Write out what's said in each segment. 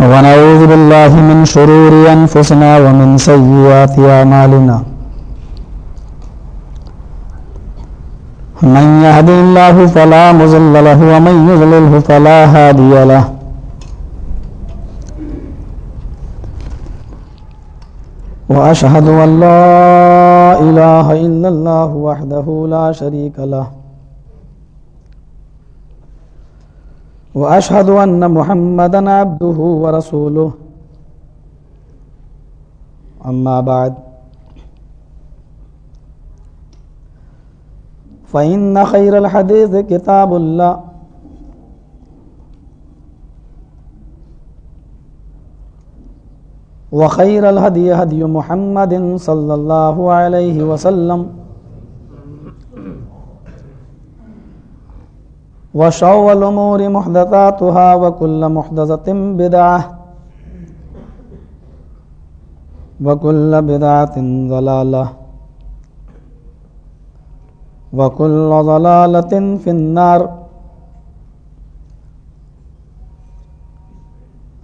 ونعوذ بالله من شرور أنفسنا ومن سيئات أعمالنا. من يهد الله فلا مضل له ومن يضلله فلا هادي له. وأشهد أن لا إله إلا الله وحده لا شريك له. وأشهد أن محمدا عبده ورسوله. أما بعد. فإن خير الحديث كتاب الله. وخير الهدي هدي محمد صلى الله عليه وسلم. وشو الأمور محدثاتها وكل محدثة بدعة وكل بدعة ضلالة وكل ضلالة في النار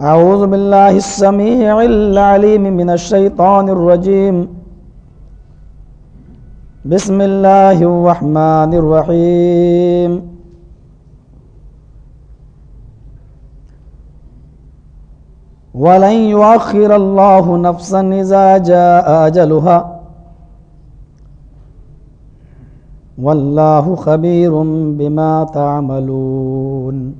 أعوذ بالله السميع العليم من الشيطان الرجيم بسم الله الرحمن الرحيم ولن يؤخر الله نفسا إذا جاء أجلها. والله خبير بما تعملون.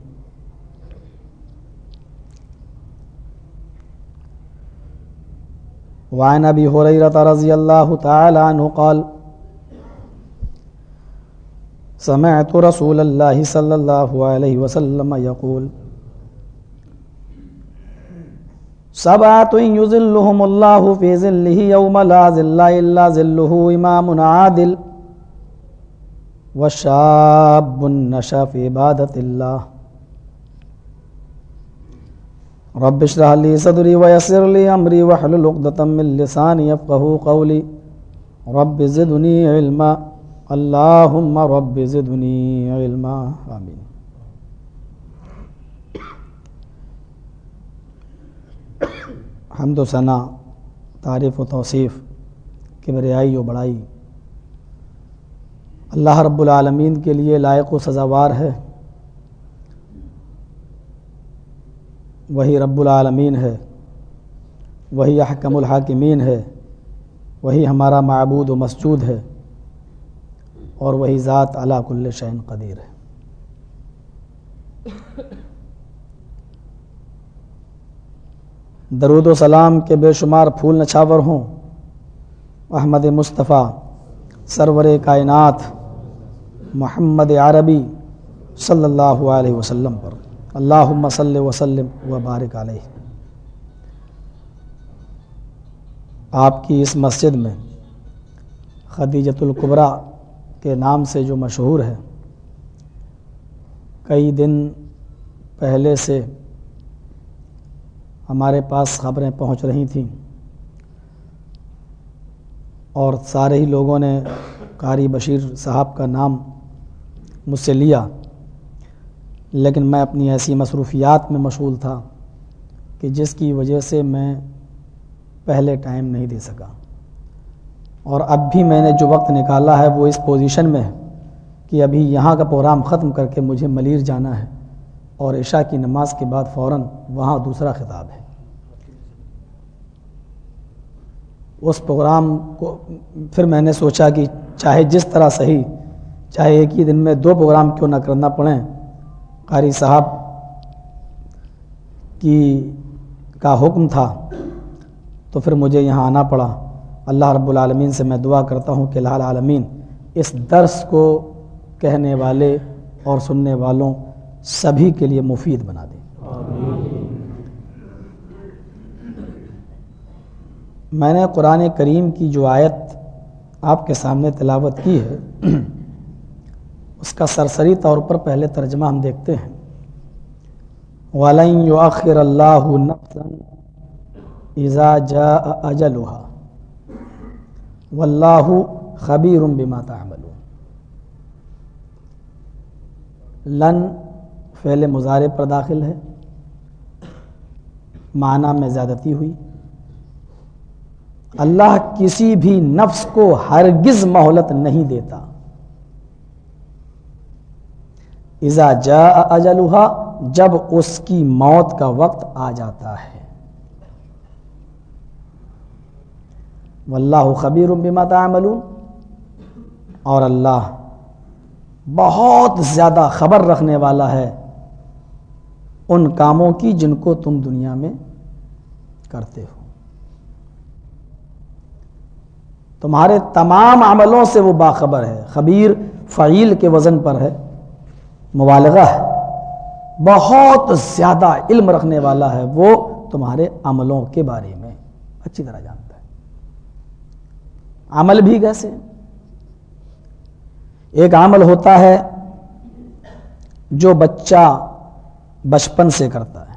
وعن ابي هريره رضي الله تعالى عنه قال سمعت رسول الله صلى الله عليه وسلم يقول سبعة يظلهم الله في ظله يوم لا ظل إلا ظله إمام عادل وشاب نشا في عبادة الله رب اشرح لي صدري ويسر لي امري واحلل عقدة من لساني يفقهوا قولي رب زدني علما اللهم رب زدني علما آمين حمد و ثنا تعریف و توصیف، کبریائی و بڑائی۔ اللہ رب العالمین کے لیے لائق و سزاوار ہے۔ وہی رب العالمین ہے۔ وہی احکم الحاکمین ہے۔ وہی ہمارا معبود و مسجود ہے۔ اور وہی ذات علا کل شعین قدیر ہے۔ درود و سلام کے بے شمار پھول نچھاور ہوں۔ احمد مصطفیٰ، سرور کائنات، محمد عربی صلی اللہ علیہ وسلم پر۔ اللہ صلی وسلم و بارک علیہ۔ آپ کی اس مسجد میں خدیجت القبرا کے نام سے جو مشہور ہے، کئی دن پہلے سے ہمارے پاس خبریں پہنچ رہی تھیں اور سارے ہی لوگوں نے قاری بشیر صاحب کا نام مجھ سے لیا، لیکن میں اپنی ایسی مصروفیات میں مشغول تھا کہ جس کی وجہ سے میں پہلے ٹائم نہیں دے سکا۔ اور اب بھی میں نے جو وقت نکالا ہے وہ اس پوزیشن میں ہے کہ ابھی یہاں کا پروگرام ختم کر کے مجھے ملیر جانا ہے اور عشاء کی نماز کے بعد فوراً وہاں دوسرا خطاب ہے۔ اس پروگرام کو پھر میں نے سوچا کہ چاہے جس طرح صحیح، چاہے ایک ہی دن میں دو پروگرام کیوں نہ کرنا پڑیں۔ قاری صاحب کی کا حکم تھا، تو پھر مجھے یہاں آنا پڑا۔ اللہ رب العالمین سے میں دعا کرتا ہوں کہ اللہ العالمین، اس درس کو کہنے والے اور سننے والوں سبھی کے لیے مفید بنا دے۔ میں نے قرآن کریم کی جو آیت آپ کے سامنے تلاوت کی ہے، اس کا سرسری طور پر پہلے ترجمہ ہم دیکھتے ہیں۔ وَلَن يُؤَخِّرَ اللَّهُ نَفْسًا إِذَا جَاءَ أَجَلُهَا۔ وَاللَّهُ خَبِيرٌ بِمَا تَعْمَلُونَ۔ لن فعل مضارع پر داخل ہے۔ معنی میں زیادتی ہوئی۔ اللہ کسی بھی نفس کو ہرگز مہلت نہیں دیتا۔ ازا جا اجلوہا جب اس کی موت کا وقت آ جاتا ہے۔ واللہ خبیر بما تعملون۔ اور اللہ بہت زیادہ خبر رکھنے والا ہے ان کاموں کی جن کو تم دنیا میں کرتے ہو۔ تمہارے تمام عملوں سے وہ باخبر ہے۔ خبیر فعیل کے وزن پر ہے۔ مبالغہ ہے۔ بہت زیادہ علم رکھنے والا ہے وہ تمہارے عملوں کے بارے میں۔ اچھی طرح جانتا ہے۔ عمل بھی کیسے ایک عمل ہوتا ہے جو بچہ بچپن سے کرتا ہے۔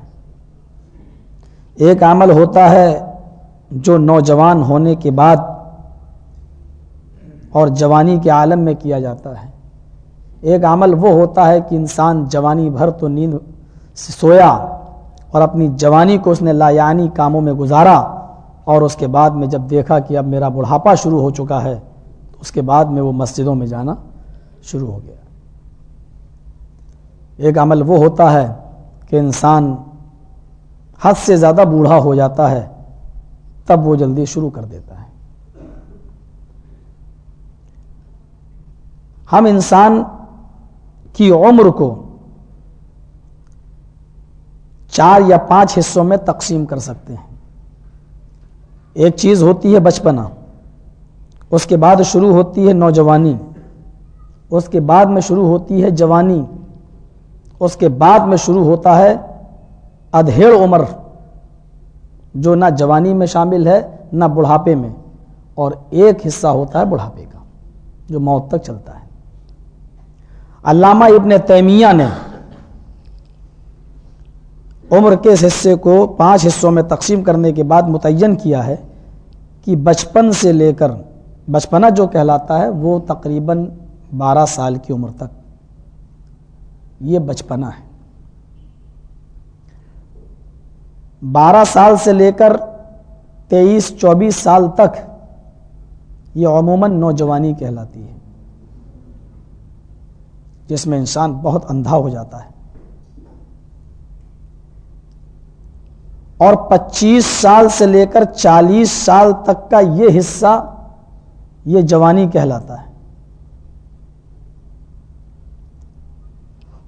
ایک عمل ہوتا ہے جو نوجوان ہونے کے بعد اور جوانی کے عالم میں کیا جاتا ہے۔ ایک عمل وہ ہوتا ہے کہ انسان جوانی بھر تو نیند سے سویا اور اپنی جوانی کو اس نے لایانی کاموں میں گزارا اور اس کے بعد میں جب دیکھا کہ اب میرا بڑھاپا شروع ہو چکا ہے، تو اس کے بعد میں وہ مسجدوں میں جانا شروع ہو گیا۔ ایک عمل وہ ہوتا ہے کہ انسان حد سے زیادہ بوڑھا ہو جاتا ہے، تب وہ جلدی شروع کر دیتا ہے۔ ہم انسان کی عمر کو چار یا پانچ حصوں میں تقسیم کر سکتے ہیں۔ ایک چیز ہوتی ہے بچپنا، اس کے بعد شروع ہوتی ہے نوجوانی، اس کے بعد میں شروع ہوتی ہے جوانی، اس کے بعد میں شروع ہوتا ہے ادھیڑ عمر، جو نہ جوانی میں شامل ہے نہ بڑھاپے میں، اور ایک حصہ ہوتا ہے بڑھاپے کا، جو موت تک چلتا ہے۔ علامہ ابن تیمیہ نے عمر کے اس حصے کو پانچ حصوں میں تقسیم کرنے کے بعد متعین کیا ہے کہ بچپن سے لے کر بچپنا جو کہلاتا ہے وہ تقریباً بارہ سال کی عمر تک یہ بچپنا ہے۔ بارہ سال سے لے کر تیئیس، چوبیس سال تک یہ عموماً نوجوانی کہلاتی ہے۔ جس میں انسان بہت اندھا ہو جاتا ہے۔ اور پچیس سال سے لے کر چالیس سال تک کا یہ حصہ یہ جوانی کہلاتا ہے۔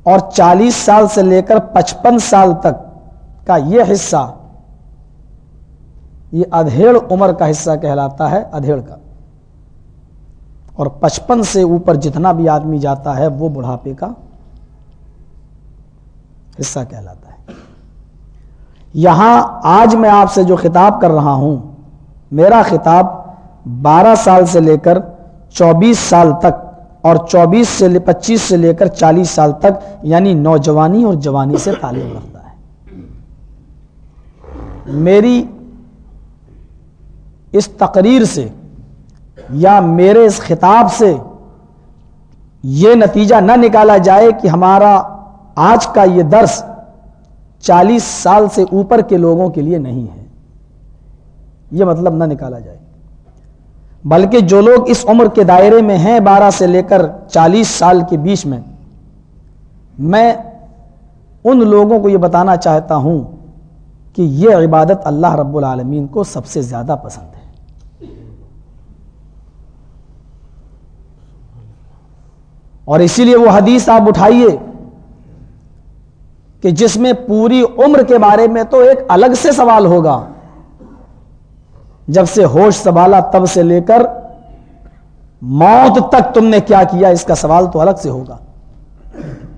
اور چالیس سال سے لے کر پچپن سال تک کا یہ حصہ یہ ادھیڑ عمر کا حصہ کہلاتا ہے، ادھیڑ کا۔ اور پچپن سے اوپر جتنا بھی آدمی جاتا ہے وہ بڑھاپے کا حصہ کہلاتا ہے۔ یہاں آج میں آپ سے جو خطاب کر رہا ہوں، میرا خطاب بارہ سال سے لے کر چوبیس سال تک اور چوبیس سے پچیس سے لے کر چالیس سال تک یعنی نوجوانی اور جوانی سے تعلق رکھتا ہے۔ میری اس تقریر سے یا میرے اس خطاب سے یہ نتیجہ نہ نکالا جائے کہ ہمارا آج کا یہ درس چالیس سال سے اوپر کے لوگوں کے لیے نہیں ہے۔ یہ مطلب نہ نکالا جائے۔ بلکہ جو لوگ اس عمر کے دائرے میں ہیں بارہ سے لے کر چالیس سال کے بیچ میں میں ان لوگوں کو یہ بتانا چاہتا ہوں کہ یہ عبادت اللہ رب العالمین کو سب سے زیادہ پسند ہے۔ اور اسی لیے وہ حدیث آپ اٹھائیے کہ جس میں پوری عمر کے بارے میں تو ایک الگ سے سوال ہوگا۔ جب سے ہوش سنبھالا تب سے لے کر موت تک تم نے کیا کیا، اس کا سوال تو الگ سے ہوگا۔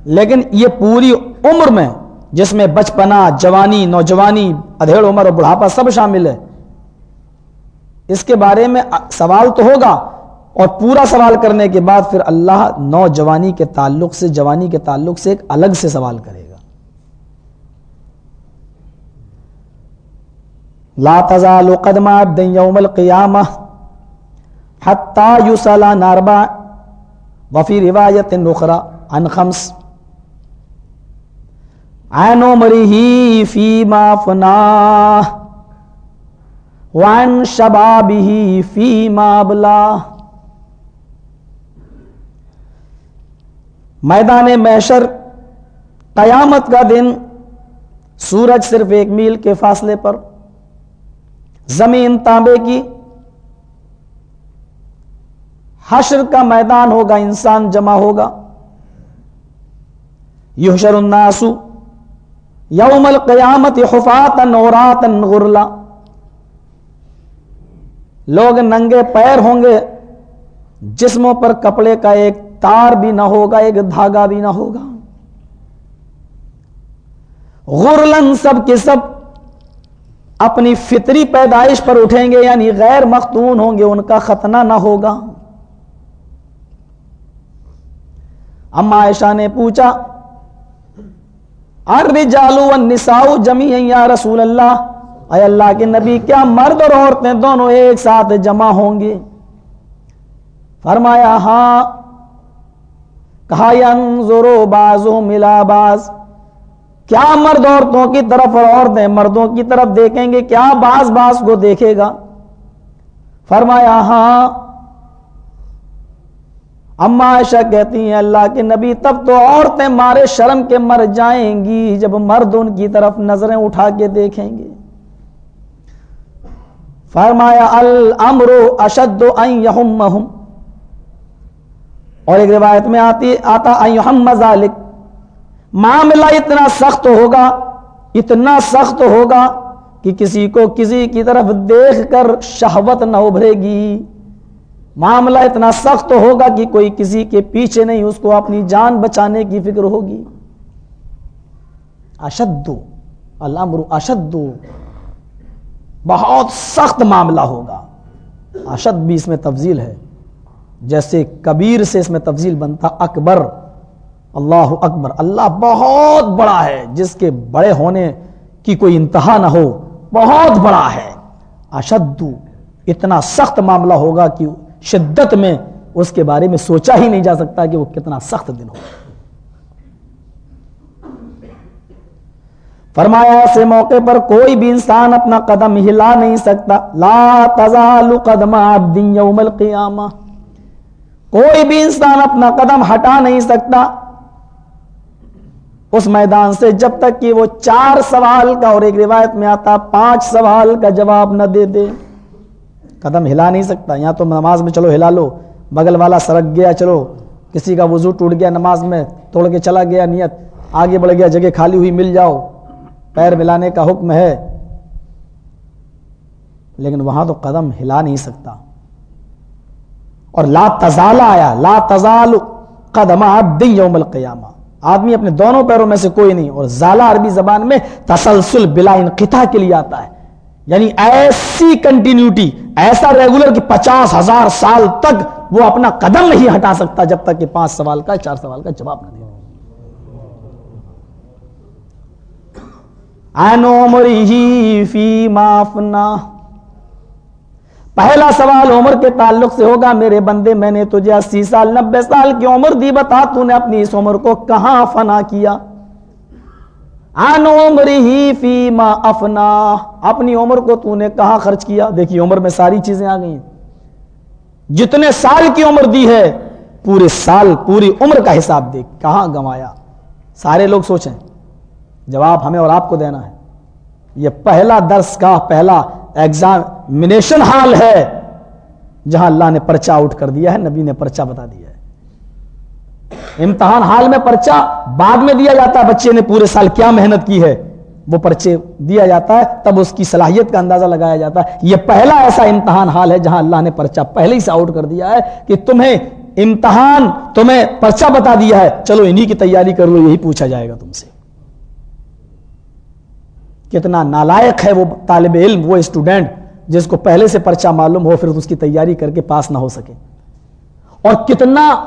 لیکن یہ پوری عمر میں جس میں بچپنا، جوانی، نوجوانی، ادھیڑ عمر اور بڑھاپا سب شامل ہے، اس کے بارے میں سوال تو ہوگا۔ اور پورا سوال کرنے کے بعد پھر اللہ نوجوانی کے تعلق سے، جوانی کے تعلق سے ایک الگ سے سوال کرے گا۔ لا تزال قدم عبد یوم القیامہ حتی یسلا ناربا وفی روایت نخرا عن خمس۔ عین عمری ہی فی ما فنا وعن شبابی فی ما میدان محشر، قیامت کا دن، سورج صرف ایک میل کے فاصلے پر، زمین تانبے کی۔ حشر کا میدان ہوگا، انسان جمع ہوگا۔ یحشر الناس، یوم القیامت حفاتا نورات غرلا۔ لوگ ننگے پیر ہوں گے، جسموں پر کپڑے کا ایک تار بھی نہ ہوگا، ایک دھاگا بھی نہ ہوگا۔ غرلن سب کے سب اپنی فطری پیدائش پر اٹھیں گے یعنی غیر مختون ہوں گے، ان کا ختنہ نہ ہوگا۔ اما عائشہ نے پوچھا، الرجال والنساء جميعا یا رسول اللہ؟ اے اللہ کے نبی، کیا مرد اور عورتیں دونوں ایک ساتھ جمع ہوں گے؟ فرمایا ہاں۔ کہا ینظرو بازو ملا باز۔ کیا مرد عورتوں کی طرف اور عورتیں مردوں کی طرف دیکھیں گے؟ کیا باز باز کو دیکھے گا؟ فرمایا ہاں۔ اما عائشہ کہتی ہیں، اللہ کے نبی، تب تو عورتیں مارے شرم کے مر جائیں گی جب مرد ان کی طرف نظریں اٹھا کے دیکھیں گے۔ فرمایا الامر اشد ان یہمہم۔ اور ایک روایت میں آتی آتا ان ذالک. معاملہ اتنا سخت ہوگا، اتنا سخت ہوگا کہ کسی کو کسی کی طرف دیکھ کر شہوت نہ ابھرے گی۔ معاملہ اتنا سخت ہوگا کہ کوئی کسی کے پیچھے نہیں، اس کو اپنی جان بچانے کی فکر ہوگی۔ اشد الامر اشد بہت سخت معاملہ ہوگا۔ اشد بھی اس میں تفضیل ہے۔ جیسے کبیر سے اس میں تفضیل بنتا اکبر، اللہ اکبر۔ اللہ بہت بڑا ہے، جس کے بڑے ہونے کی کوئی انتہا نہ ہو، بہت بڑا ہے۔ اشد، اتنا سخت معاملہ ہوگا کہ شدت میں اس کے بارے میں سوچا ہی نہیں جا سکتا کہ وہ کتنا سخت دن ہو۔ فرمایا، ایسے موقع پر کوئی بھی انسان اپنا قدم ہلا نہیں سکتا۔ لا تزال قدم عبد یوم القیامہ۔ کوئی بھی انسان اپنا قدم ہٹا نہیں سکتا۔ اس میدان سے جب تک کہ وہ چار سوال کا اور ایک روایت میں آتا، پانچ سوال کا جواب نہ دے دے، قدم ہلا نہیں سکتا۔ یا تو نماز میں چلو، ہلا لو۔ بغل والا سرک گیا، چلو۔ کسی کا وضو ٹوٹ گیا نماز میں، توڑ کے چلا گیا، نیت۔ آگے بڑھ گیا، جگہ خالی ہوئی، مل جاؤ۔ پیر ملانے کا حکم ہے۔ لیکن وہاں تو قدم ہلا نہیں سکتا۔ اور لا تزال آیا. لا تزال قدم عبد یوم القیامہ. آدمی اپنے دونوں پیروں میں سے کوئی نہیں اور زالہ عربی زبان میں تسلسل بلا انقطاع کے لیے آتا ہے. یعنی ایسی کنٹینیوٹی ایسا ریگولر کہ پچاس ہزار سال تک وہ اپنا قدم نہیں ہٹا سکتا جب تک کہ پانچ سوال کا، چار سوال کا جواب نہ دے. فی مافنا پہلا سوال عمر کے تعلق سے ہوگا، میرے بندے، میں نے تجھے اسی سال، نبے سال کی عمر دی، بتا تو نے اپنی اس عمر کو کہاں فنا کیا؟ ان عمر ہی فی ما افنا۔ اپنی عمر کو تو نے کہاں خرچ کیا؟ دیکھیے، عمر میں ساری چیزیں آ گئی جتنے سال کی عمر دی ہے، پورے سال، پوری عمر کا حساب دیکھ، کہاں گنوایا؟ سارے لوگ سوچیں۔ جواب ہمیں اور آپ کو دینا ہے۔ یہ پہلا درس کا پہلا ایگزامینیشن ہال ہے، جہاں اللہ نے پرچہ آؤٹ کر دیا ہے، نبی نے پرچہ بتا دیا ہے۔ امتحان حال میں پرچہ بعد میں دیا جاتا ہے، بچے نے پورے سال کیا محنت کی ہے؟ وہ پرچے دیا جاتا ہے، تب اس کی صلاحیت کا اندازہ لگایا جاتا ہے۔ یہ پہلا ایسا امتحان حال ہے جہاں اللہ نے پرچہ پہلے ہی سے آؤٹ کر دیا ہے کہ تمہیں امتحان، تمہیں پرچہ بتا دیا ہے۔ چلو انہی کی تیاری کر لو، یہی پوچھا جائے گا تم سے۔ کتنا نالائق ہے وہ طالب علم، وہ اسٹوڈنٹ جس کو پہلے سے پرچہ معلوم ہو، پھر اس کی تیاری کر کے پاس نہ ہو سکے۔ اور کتنا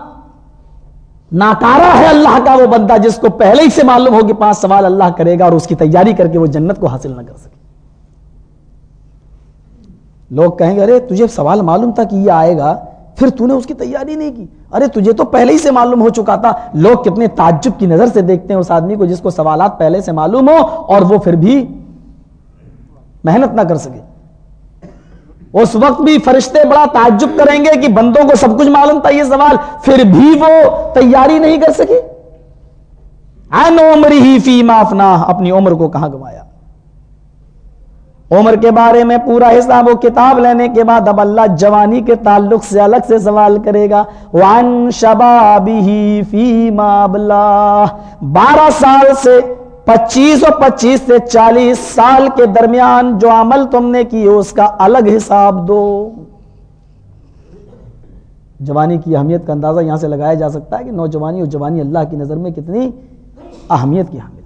ناکارا ہے اللہ کا وہ بندہ جس کو پہلے ہی سے معلوم ہو کہ پانچ سوال اللہ کرے گا اور اس کی تیاری کر کے وہ جنت کو حاصل نہ کر سکے۔ لوگ کہیں گے، ارے تجھے سوال معلوم تھا کہ یہ آئے گا پھر تو نے اس کی تیاری نہیں کی۔ ارے تجھے تو پہلے ہی سے معلوم ہو چکا تھا۔ لوگ کتنے تعجب کی نظر سے دیکھتے ہیں اس آدمی کو جس کو سوالات پہلے سے معلوم ہو اور وہ پھر بھی محنت نہ کر سکے۔ اس وقت بھی فرشتے بڑا تعجب کریں گے کہ بندوں کو سب کچھ معلوم تھا یہ سوال، پھر بھی وہ تیاری نہیں کر سکے۔ عمر ہی فی مافنا اپنی عمر کو کہاں گوایا؟ عمر کے بارے میں پورا حساب و کتاب لینے کے بعد اب اللہ جوانی کے تعلق سے الگ سے سوال کرے گا۔ وان شبابی فی مابلا بارہ سال سے پچیس اور پچیس سے چالیس سال کے درمیان جو عمل تم نے کی اس کا الگ حساب دو۔ جوانی کی اہمیت کا اندازہ یہاں سے لگایا جا سکتا ہے کہ نوجوانی اور جوانی اللہ کی نظر میں کتنی اہمیت کی حامل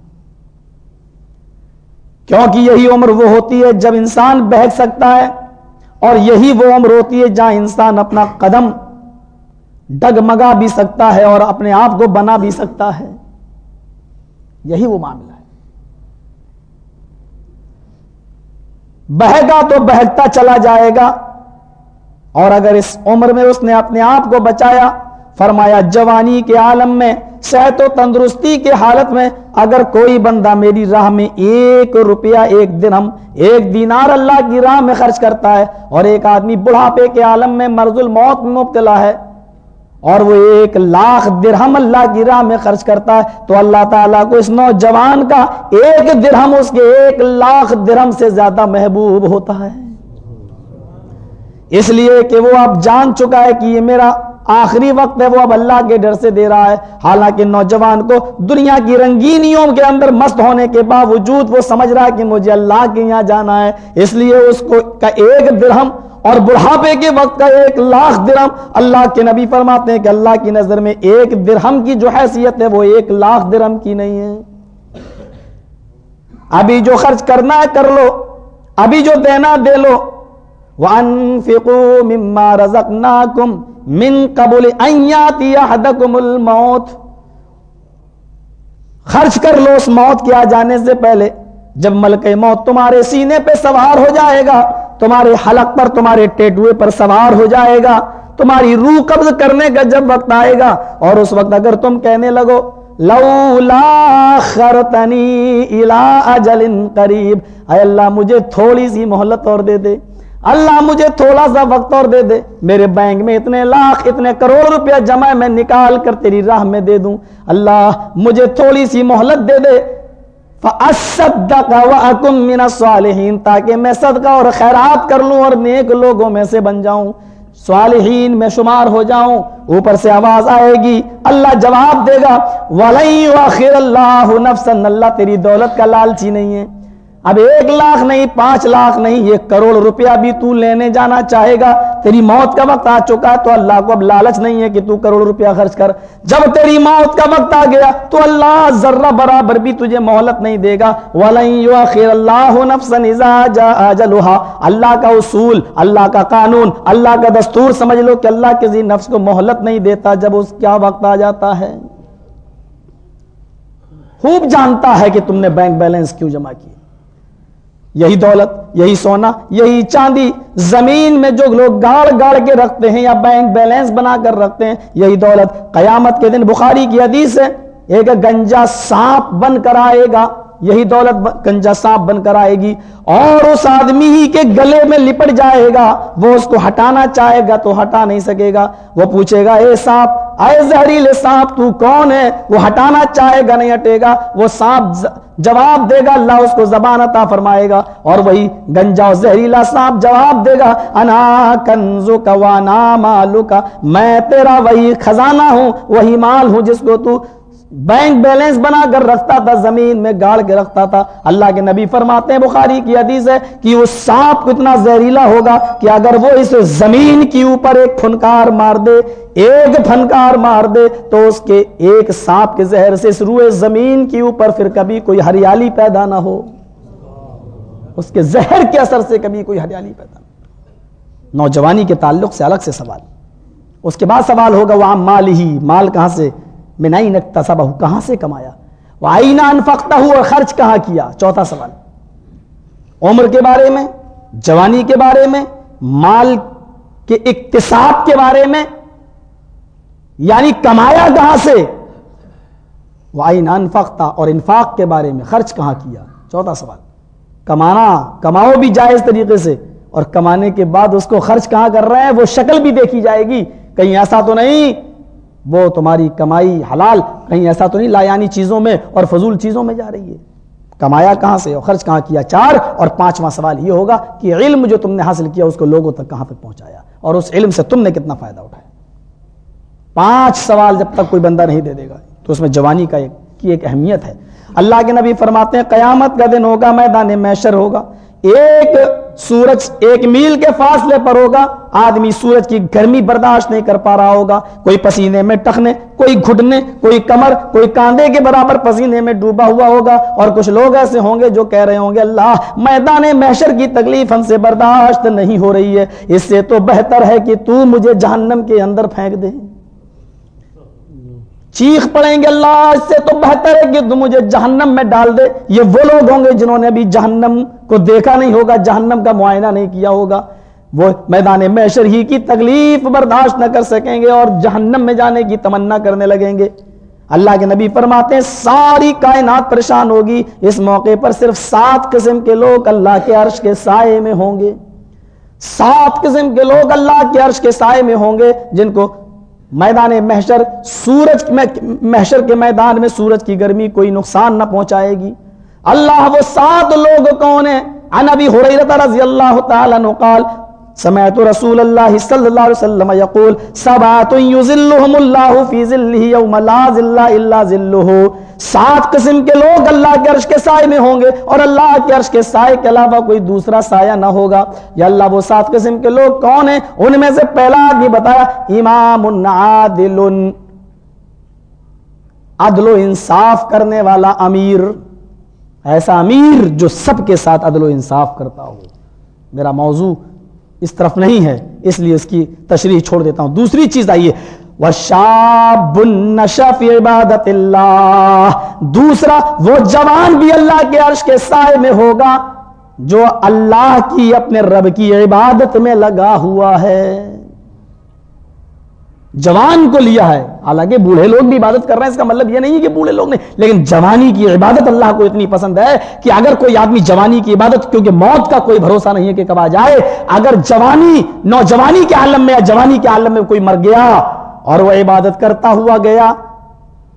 کیونکہ یہی عمر وہ ہوتی ہے جب انسان بہک سکتا ہے اور یہی وہ عمر ہوتی ہے جہاں انسان اپنا قدم ڈگمگا بھی سکتا ہے اور اپنے آپ کو بنا بھی سکتا ہے۔ یہی وہ معاملہ ہے۔ بہے گا تو بہکتا چلا جائے گا اور اگر اس عمر میں اس نے اپنے آپ کو بچایا فرمایا، جوانی کے عالم میں، صحت و تندرستی کے حالت میں اگر کوئی بندہ میری راہ میں ایک روپیہ ایک دن ہم ایک دینار اللہ کی راہ میں خرچ کرتا ہے اور ایک آدمی بڑھاپے کے عالم میں مرض الموت میں مبتلا ہے اور وہ ایک لاکھ درہم اللہ کی راہ میں خرچ کرتا ہے، تو اللہ تعالیٰ کو اس نوجوان کا ایک درہم، اس کے ایک لاکھ درہم سے زیادہ محبوب ہوتا ہے۔ اس لیے کہ وہ اب جان چکا ہے کہ یہ میرا آخری وقت ہے، وہ اب اللہ کے ڈر سے دے رہا ہے۔ حالانکہ نوجوان کو دنیا کی رنگینیوں کے اندر مست ہونے کے باوجود وہ سمجھ رہا ہے کہ مجھے اللہ کے یہاں جانا ہے۔ اس لیے اس کو کا ایک درہم اور بڑھاپے کے وقت کا ایک لاکھ درہم اللہ کے نبی فرماتے ہیں کہ اللہ کی نظر میں ایک درہم کی جو حیثیت ہے، وہ ایک لاکھ درہم کی نہیں ہے۔ ابھی جو خرچ کرنا ہے، کر لو۔ ابھی جو دینا دے لو۔ وَأَنفِقُوا مِمَّا رَزَقْنَاكُمْ من قبل الموت۔ خرچ کر لو اس موت کے آ جانے سے پہلے۔ جب ملک موت تمہارے سینے پہ سوار ہو جائے گا، تمہارے حلق پر، تمہارے ٹیٹوے پر سوار ہو جائے گا۔ تمہاری روح قبض کرنے کا جب وقت آئے گا، اور اس وقت اگر تم کہنے لگو، لولا خرتنی الى اجل قریب، اے اللہ مجھے تھوڑی سی محلت اور دے دے۔ اللہ مجھے تھوڑا سا وقت اور دے دے۔ میرے بینک میں اتنے لاکھ، اتنے کروڑ روپیہ جمع میں نکال کر تیری راہ میں دے دوں۔ اللہ مجھے تھوڑی سی محلت دے دے۔ تاکہ میں صدقہ اور خیرات کر لوں اور نیک لوگوں میں سے بن جاؤں۔ صالحین میں شمار ہو جاؤں۔ اوپر سے آواز آئے گی، اللہ جواب دے گا۔ وَلَيْ اللہ نفسن اللہ تیری دولت کا لالچی نہیں ہے۔ اب ایک لاکھ نہیں، پانچ لاکھ نہیں ایک کروڑ روپیہ بھی تو لینے جانا چاہے گا۔ تیری موت کا وقت آ چکا ہے تو اللہ کو اب لالچ نہیں ہے کہ تو کروڑ روپیہ خرچ کر۔ جب تیری موت کا وقت آ گیا تو اللہ ذرہ برابر بھی تجھے مہلت نہیں دے گا۔ اللہ اللہ کا اصول، اللہ کا قانون، اللہ کا دستور سمجھ لو کہ اللہ کسی نفس کو مہلت نہیں دیتا جب اس کیا وقت آ جاتا ہے۔ خوب جانتا ہے کہ تم نے بینک بیلنس کیوں جمع کی۔ یہی دولت، یہی سونا، یہی چاندی زمین میں جو لوگ گاڑ گاڑ کے رکھتے ہیں یا بینک بیلنس بنا کر رکھتے ہیں، یہی دولت۔ قیامت کے دن بخاری کی حدیث ہے، ایک گنجا سانپ بن کر آئے گا۔ یہی دولت گنجا سانپ بن کر آئے گی اور اس آدمی ہی کے گلے میں لپٹ جائے گا، وہ اس کو ہٹانا چاہے گا تو ہٹا نہیں سکے گا۔ وہ پوچھے گا، اے سانپ، اے زہریلے سانپ، تو کون ہے؟ وہ ہٹانا چاہے گا، نہیں ہٹے گا۔ وہ سانپ جواب دے گا، اللہ اس کو زبان عطا فرمائے گا۔ اور وہی گنجا زہریلا سانپ جواب دے گا، انا کنزو کا وانا مالو کا میں تیرا وہی خزانہ ہوں، وہی مال ہوں جس کو تو بینک بیلنس بنا کر رکھتا تھا، زمین میں گاڑ کے رکھتا تھا۔ اللہ کے نبی فرماتے ہیں، بخاری کی حدیث ہے کہ اس سانپ کو اتنا زہریلا ہوگا کہ اگر وہ اس زمین کی اوپر ایک پھنکار مار دے، ایک پھنکار مار دے، تو اس کے ایک سانپ کے زہر سے اس روئے زمین کی اوپر پھر کبھی کوئی ہریالی پیدا نہ ہو۔ اس کے زہر کے اثر سے کبھی کوئی ہریالی پیدا نہ نوجوانی کے تعلق سے الگ سے سوال۔ اس کے بعد سوال ہوگا وہاں مال ہی مال کہاں سے؟ میں تصبہ کہاں سے کمایا؟ وہ انفقتا ہوں اور خرچ کہاں کیا؟ چوتھا سوال۔ عمر کے بارے میں، جوانی کے بارے میں، مال کہ اقتصاد کے بارے میں یعنی کمایا کہاں سے؟ وائن انفقتا اور انفاق کے بارے میں خرچ کہاں کیا؟ چوتھا سوال۔ کمانا، کماؤ بھی جائز طریقے سے، اور کمانے کے بعد اس کو خرچ کہاں کر رہے ہیں؟ وہ شکل بھی دیکھی جائے گی۔ کہیں ایسا تو نہیں وہ تمہاری کمائی حلال کہیں ایسا تو نہیں، لایانی چیزوں میں اور فضول چیزوں میں جا رہی ہے۔ کمایا کہاں سے اور خرچ کہاں کیا؟ چار۔ اور پانچواں سوال یہ ہوگا کہ علم جو تم نے حاصل کیا، اس کو لوگوں تک کہاں تک پہنچایا؟ اور اس علم سے تم نے کتنا فائدہ اٹھایا؟ پانچ سوال جب تک کوئی بندہ نہیں دے دے گا، تو اس میں جوانی کا ایک، کی ایک اہمیت ہے۔ اللہ کے نبی فرماتے ہیں، قیامت کا دن ہوگا، میدان میشر ہوگا۔ ایک سورج، ایک میل کے فاصلے پر ہوگا۔ آدمی سورج کی گرمی برداشت نہیں کر پا رہا ہوگا۔ کوئی پسینے میں ٹکنے کوئی گھٹنے، کوئی کمر، کوئی کاندھے کے برابر پسینے میں ڈوبا ہوا ہوگا۔ اور کچھ لوگ ایسے ہوں گے جو کہہ رہے ہوں گے، اللہ، میدان محشر کی تکلیف ہم سے برداشت نہیں ہو رہی ہے۔ اس سے تو بہتر ہے کہ تو مجھے جہنم کے اندر پھینک دے۔ چیخ پڑیں گے، اللہ، اس سے تو بہتر ہے کہ تم مجھے جہنم میں ڈال دے۔ یہ وہ لوگ ہوں گے جنہوں نے ابھی جہنم کو دیکھا نہیں ہوگا، جہنم کا معائنہ نہیں کیا ہوگا۔ وہ میدان محشر ہی کی تکلیف برداشت نہ کر سکیں گے اور جہنم میں جانے کی تمنا کرنے لگیں گے۔ اللہ کے نبی فرماتے ہیں، ساری کائنات پریشان ہوگی۔ اس موقع پر صرف سات قسم کے لوگ اللہ کے عرش کے سائے میں ہوں گے۔ سات قسم کے لوگ اللہ کے عرش کے سائے میں ہوں گے، جن کو میدان محشر، سورج محشر کے میدان میں سورج کی گرمی کوئی نقصان نہ پہنچائے گی۔ اللہ وہ سات لوگ کون ہیں؟ عن ابی حریرہ رضی اللہ تعالی عنہ قال سمعت رسول اللہ صلی اللہ علیہ وسلم یقول سبعت یزلہم اللہ فی ذلہ یوم لا ذلہ الا ذلہ. سات قسم کے لوگ اللہ کے عرش کے سائے میں ہوں گے اور اللہ کے عرش کے سائے کے علاوہ کوئی دوسرا سایہ نہ ہوگا۔ یا اللہ، وہ سات قسم کے لوگ کون ہیں؟ ان میں سے پہلا آدمی بتایا، امام عادل، عدل و انصاف کرنے والا امیر۔ ایسا امیر جو سب کے ساتھ عدل و انصاف کرتا ہو۔ میرا موضوع اس طرف نہیں ہے، اس لیے اس کی تشریح چھوڑ دیتا ہوں۔ دوسری چیز آئیے وشاب النشف عبادت اللہ دوسرا، وہ جوان بھی اللہ کے عرش کے سائے میں ہوگا جو اللہ کی اپنے رب کی عبادت میں لگا ہوا ہے۔ جوان کو لیا ہے۔ حالانکہ بوڑھے لوگ بھی عبادت کر رہے ہیں، اس کا مطلب یہ نہیں کہ بوڑھے لوگ نہیں، لیکن جوانی کی عبادت اللہ کو اتنی پسند ہے کہ اگر کوئی آدمی جوانی کی عبادت، کیونکہ موت کا کوئی بھروسہ نہیں ہے کہ کب آ جائے، اگر جوانی، نوجوانی کے عالم میں یا جوانی کے عالم میں کوئی مر گیا اور وہ عبادت کرتا ہوا گیا،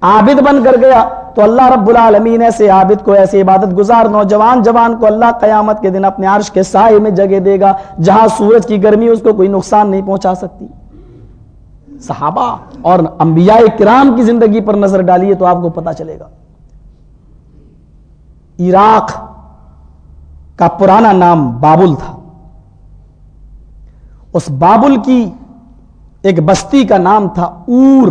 عابد بن کر گیا، تو اللہ رب العالمین ایسے عابد کو، ایسے عبادت گزار، نوجوان جوان کو اللہ قیامت کے دن اپنے عرش کے سائے میں جگہ دے گا، جہاں سورج کی گرمی اس کو کوئی نقصان نہیں پہنچا سکتی۔ صحابہ اور انبیاء کرام کی زندگی پر نظر ڈالیے تو آپ کو پتا چلے گا۔ عراق کا پرانا نام بابل تھا۔ اس بابل کی ایک بستی کا نام تھا اور۔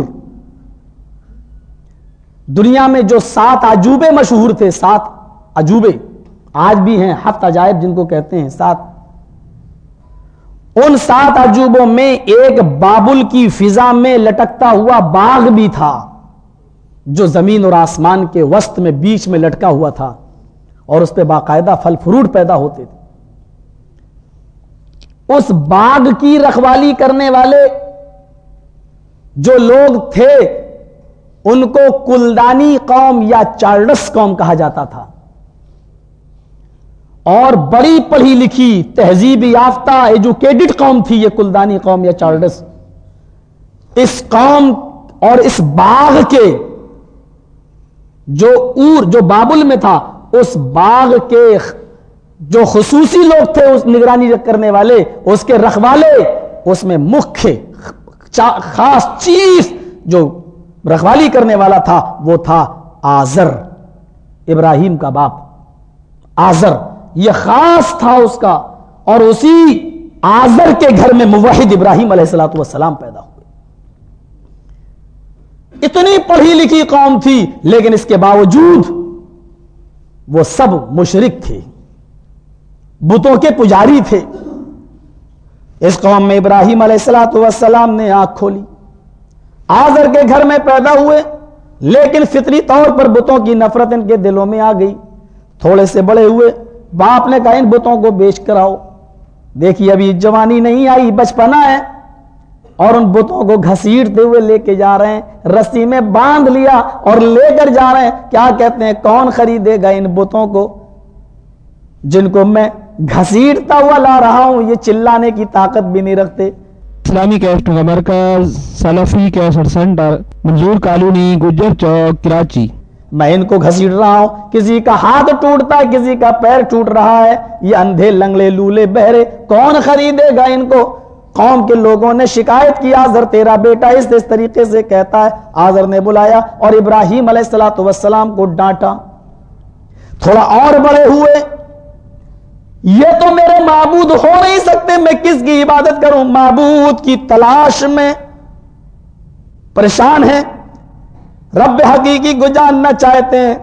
دنیا میں جو سات عجوبے مشہور تھے، سات عجوبے، آج بھی ہیں، ہفت عجائب جن کو کہتے ہیں، سات ان سات عجوبوں میں ایک بابل کی فضا میں لٹکتا ہوا باغ بھی تھا، جو زمین اور آسمان کے وسط میں بیچ میں لٹکا ہوا تھا اور اس پہ باقاعدہ پھل فروٹ پیدا ہوتے تھے۔ اس باغ کی رکھوالی کرنے والے جو لوگ تھے، ان کو کلدانی قوم یا چارڈس قوم کہا جاتا تھا۔ اور بڑی پڑھی لکھی تہذیب یافتہ ایجوکیٹڈ قوم تھی یہ کلدانی قوم یا چارڈس اس قوم اور اس باغ کے جو اور جو بابل میں تھا، اس باغ کے جو خصوصی لوگ تھے اس نگرانی کرنے والے، اس کے رکھوالے اس میں مکھ خاص چیز جو رکھوالی کرنے والا تھا، وہ تھا آزر ابراہیم کا باپ آزر یہ خاص تھا اس کا اور اسی آزر کے گھر میں موحد ابراہیم علیہ السلام والسلام پیدا ہوئے۔ اتنی پڑھی لکھی قوم تھی، لیکن اس کے باوجود وہ سب مشرق تھے، بتوں کے پجاری تھے۔ اس قوم میں ابراہیم علیہ السلاۃ والسلام نے آنکھ کھولی۔ آزر کے گھر میں پیدا ہوئے، لیکن فطری طور پر بتوں کی نفرت ان کے دلوں میں آ گئی۔ تھوڑے سے بڑے ہوئے باپ نے کہا، ان بتوں کو بیچ کر آؤ دیکھیے، ابھی جوانی نہیں آئی، بچپنا ہے۔ اور ان بتوں کو گھسیٹتے ہوئے لے کے جا رہے ہیں، رسی میں باندھ لیا اور لے کر جا رہے ہیں۔ کیا کہتے ہیں؟ کون خریدے گا ان بتوں کو؟ جن کو میں گھسیٹتا ہوا لا رہا ہوں، یہ چلانے کی طاقت بھی نہیں رکھتے۔ اسلامی کیسٹ کا مرکز، Salafi cassette centre Manzoor colony, Gujjar Chowk, Karachi. میں ان کو گھسیٹ رہا ہوں۔ کسی کا ہاتھ ٹوٹتا ہے، کسی کا پیر ٹوٹ رہا ہے۔ یہ اندھے لنگڑے لولے بہرے کون خریدے گا ان کو؟ قوم کے لوگوں نے شکایت کی آزر تیرا بیٹا اس اس طریقے سے کہتا ہے۔ آزر نے بلایا اور ابراہیم علیہ السلام والسلام کو ڈانٹا۔ تھوڑا اور بڑے ہوئے۔ یہ تو میرے معبود ہو نہیں سکتے، میں کس کی عبادت کروں؟ معبود کی تلاش میں پریشان ہے رب حقیقی کو جاننا چاہتے ہیں۔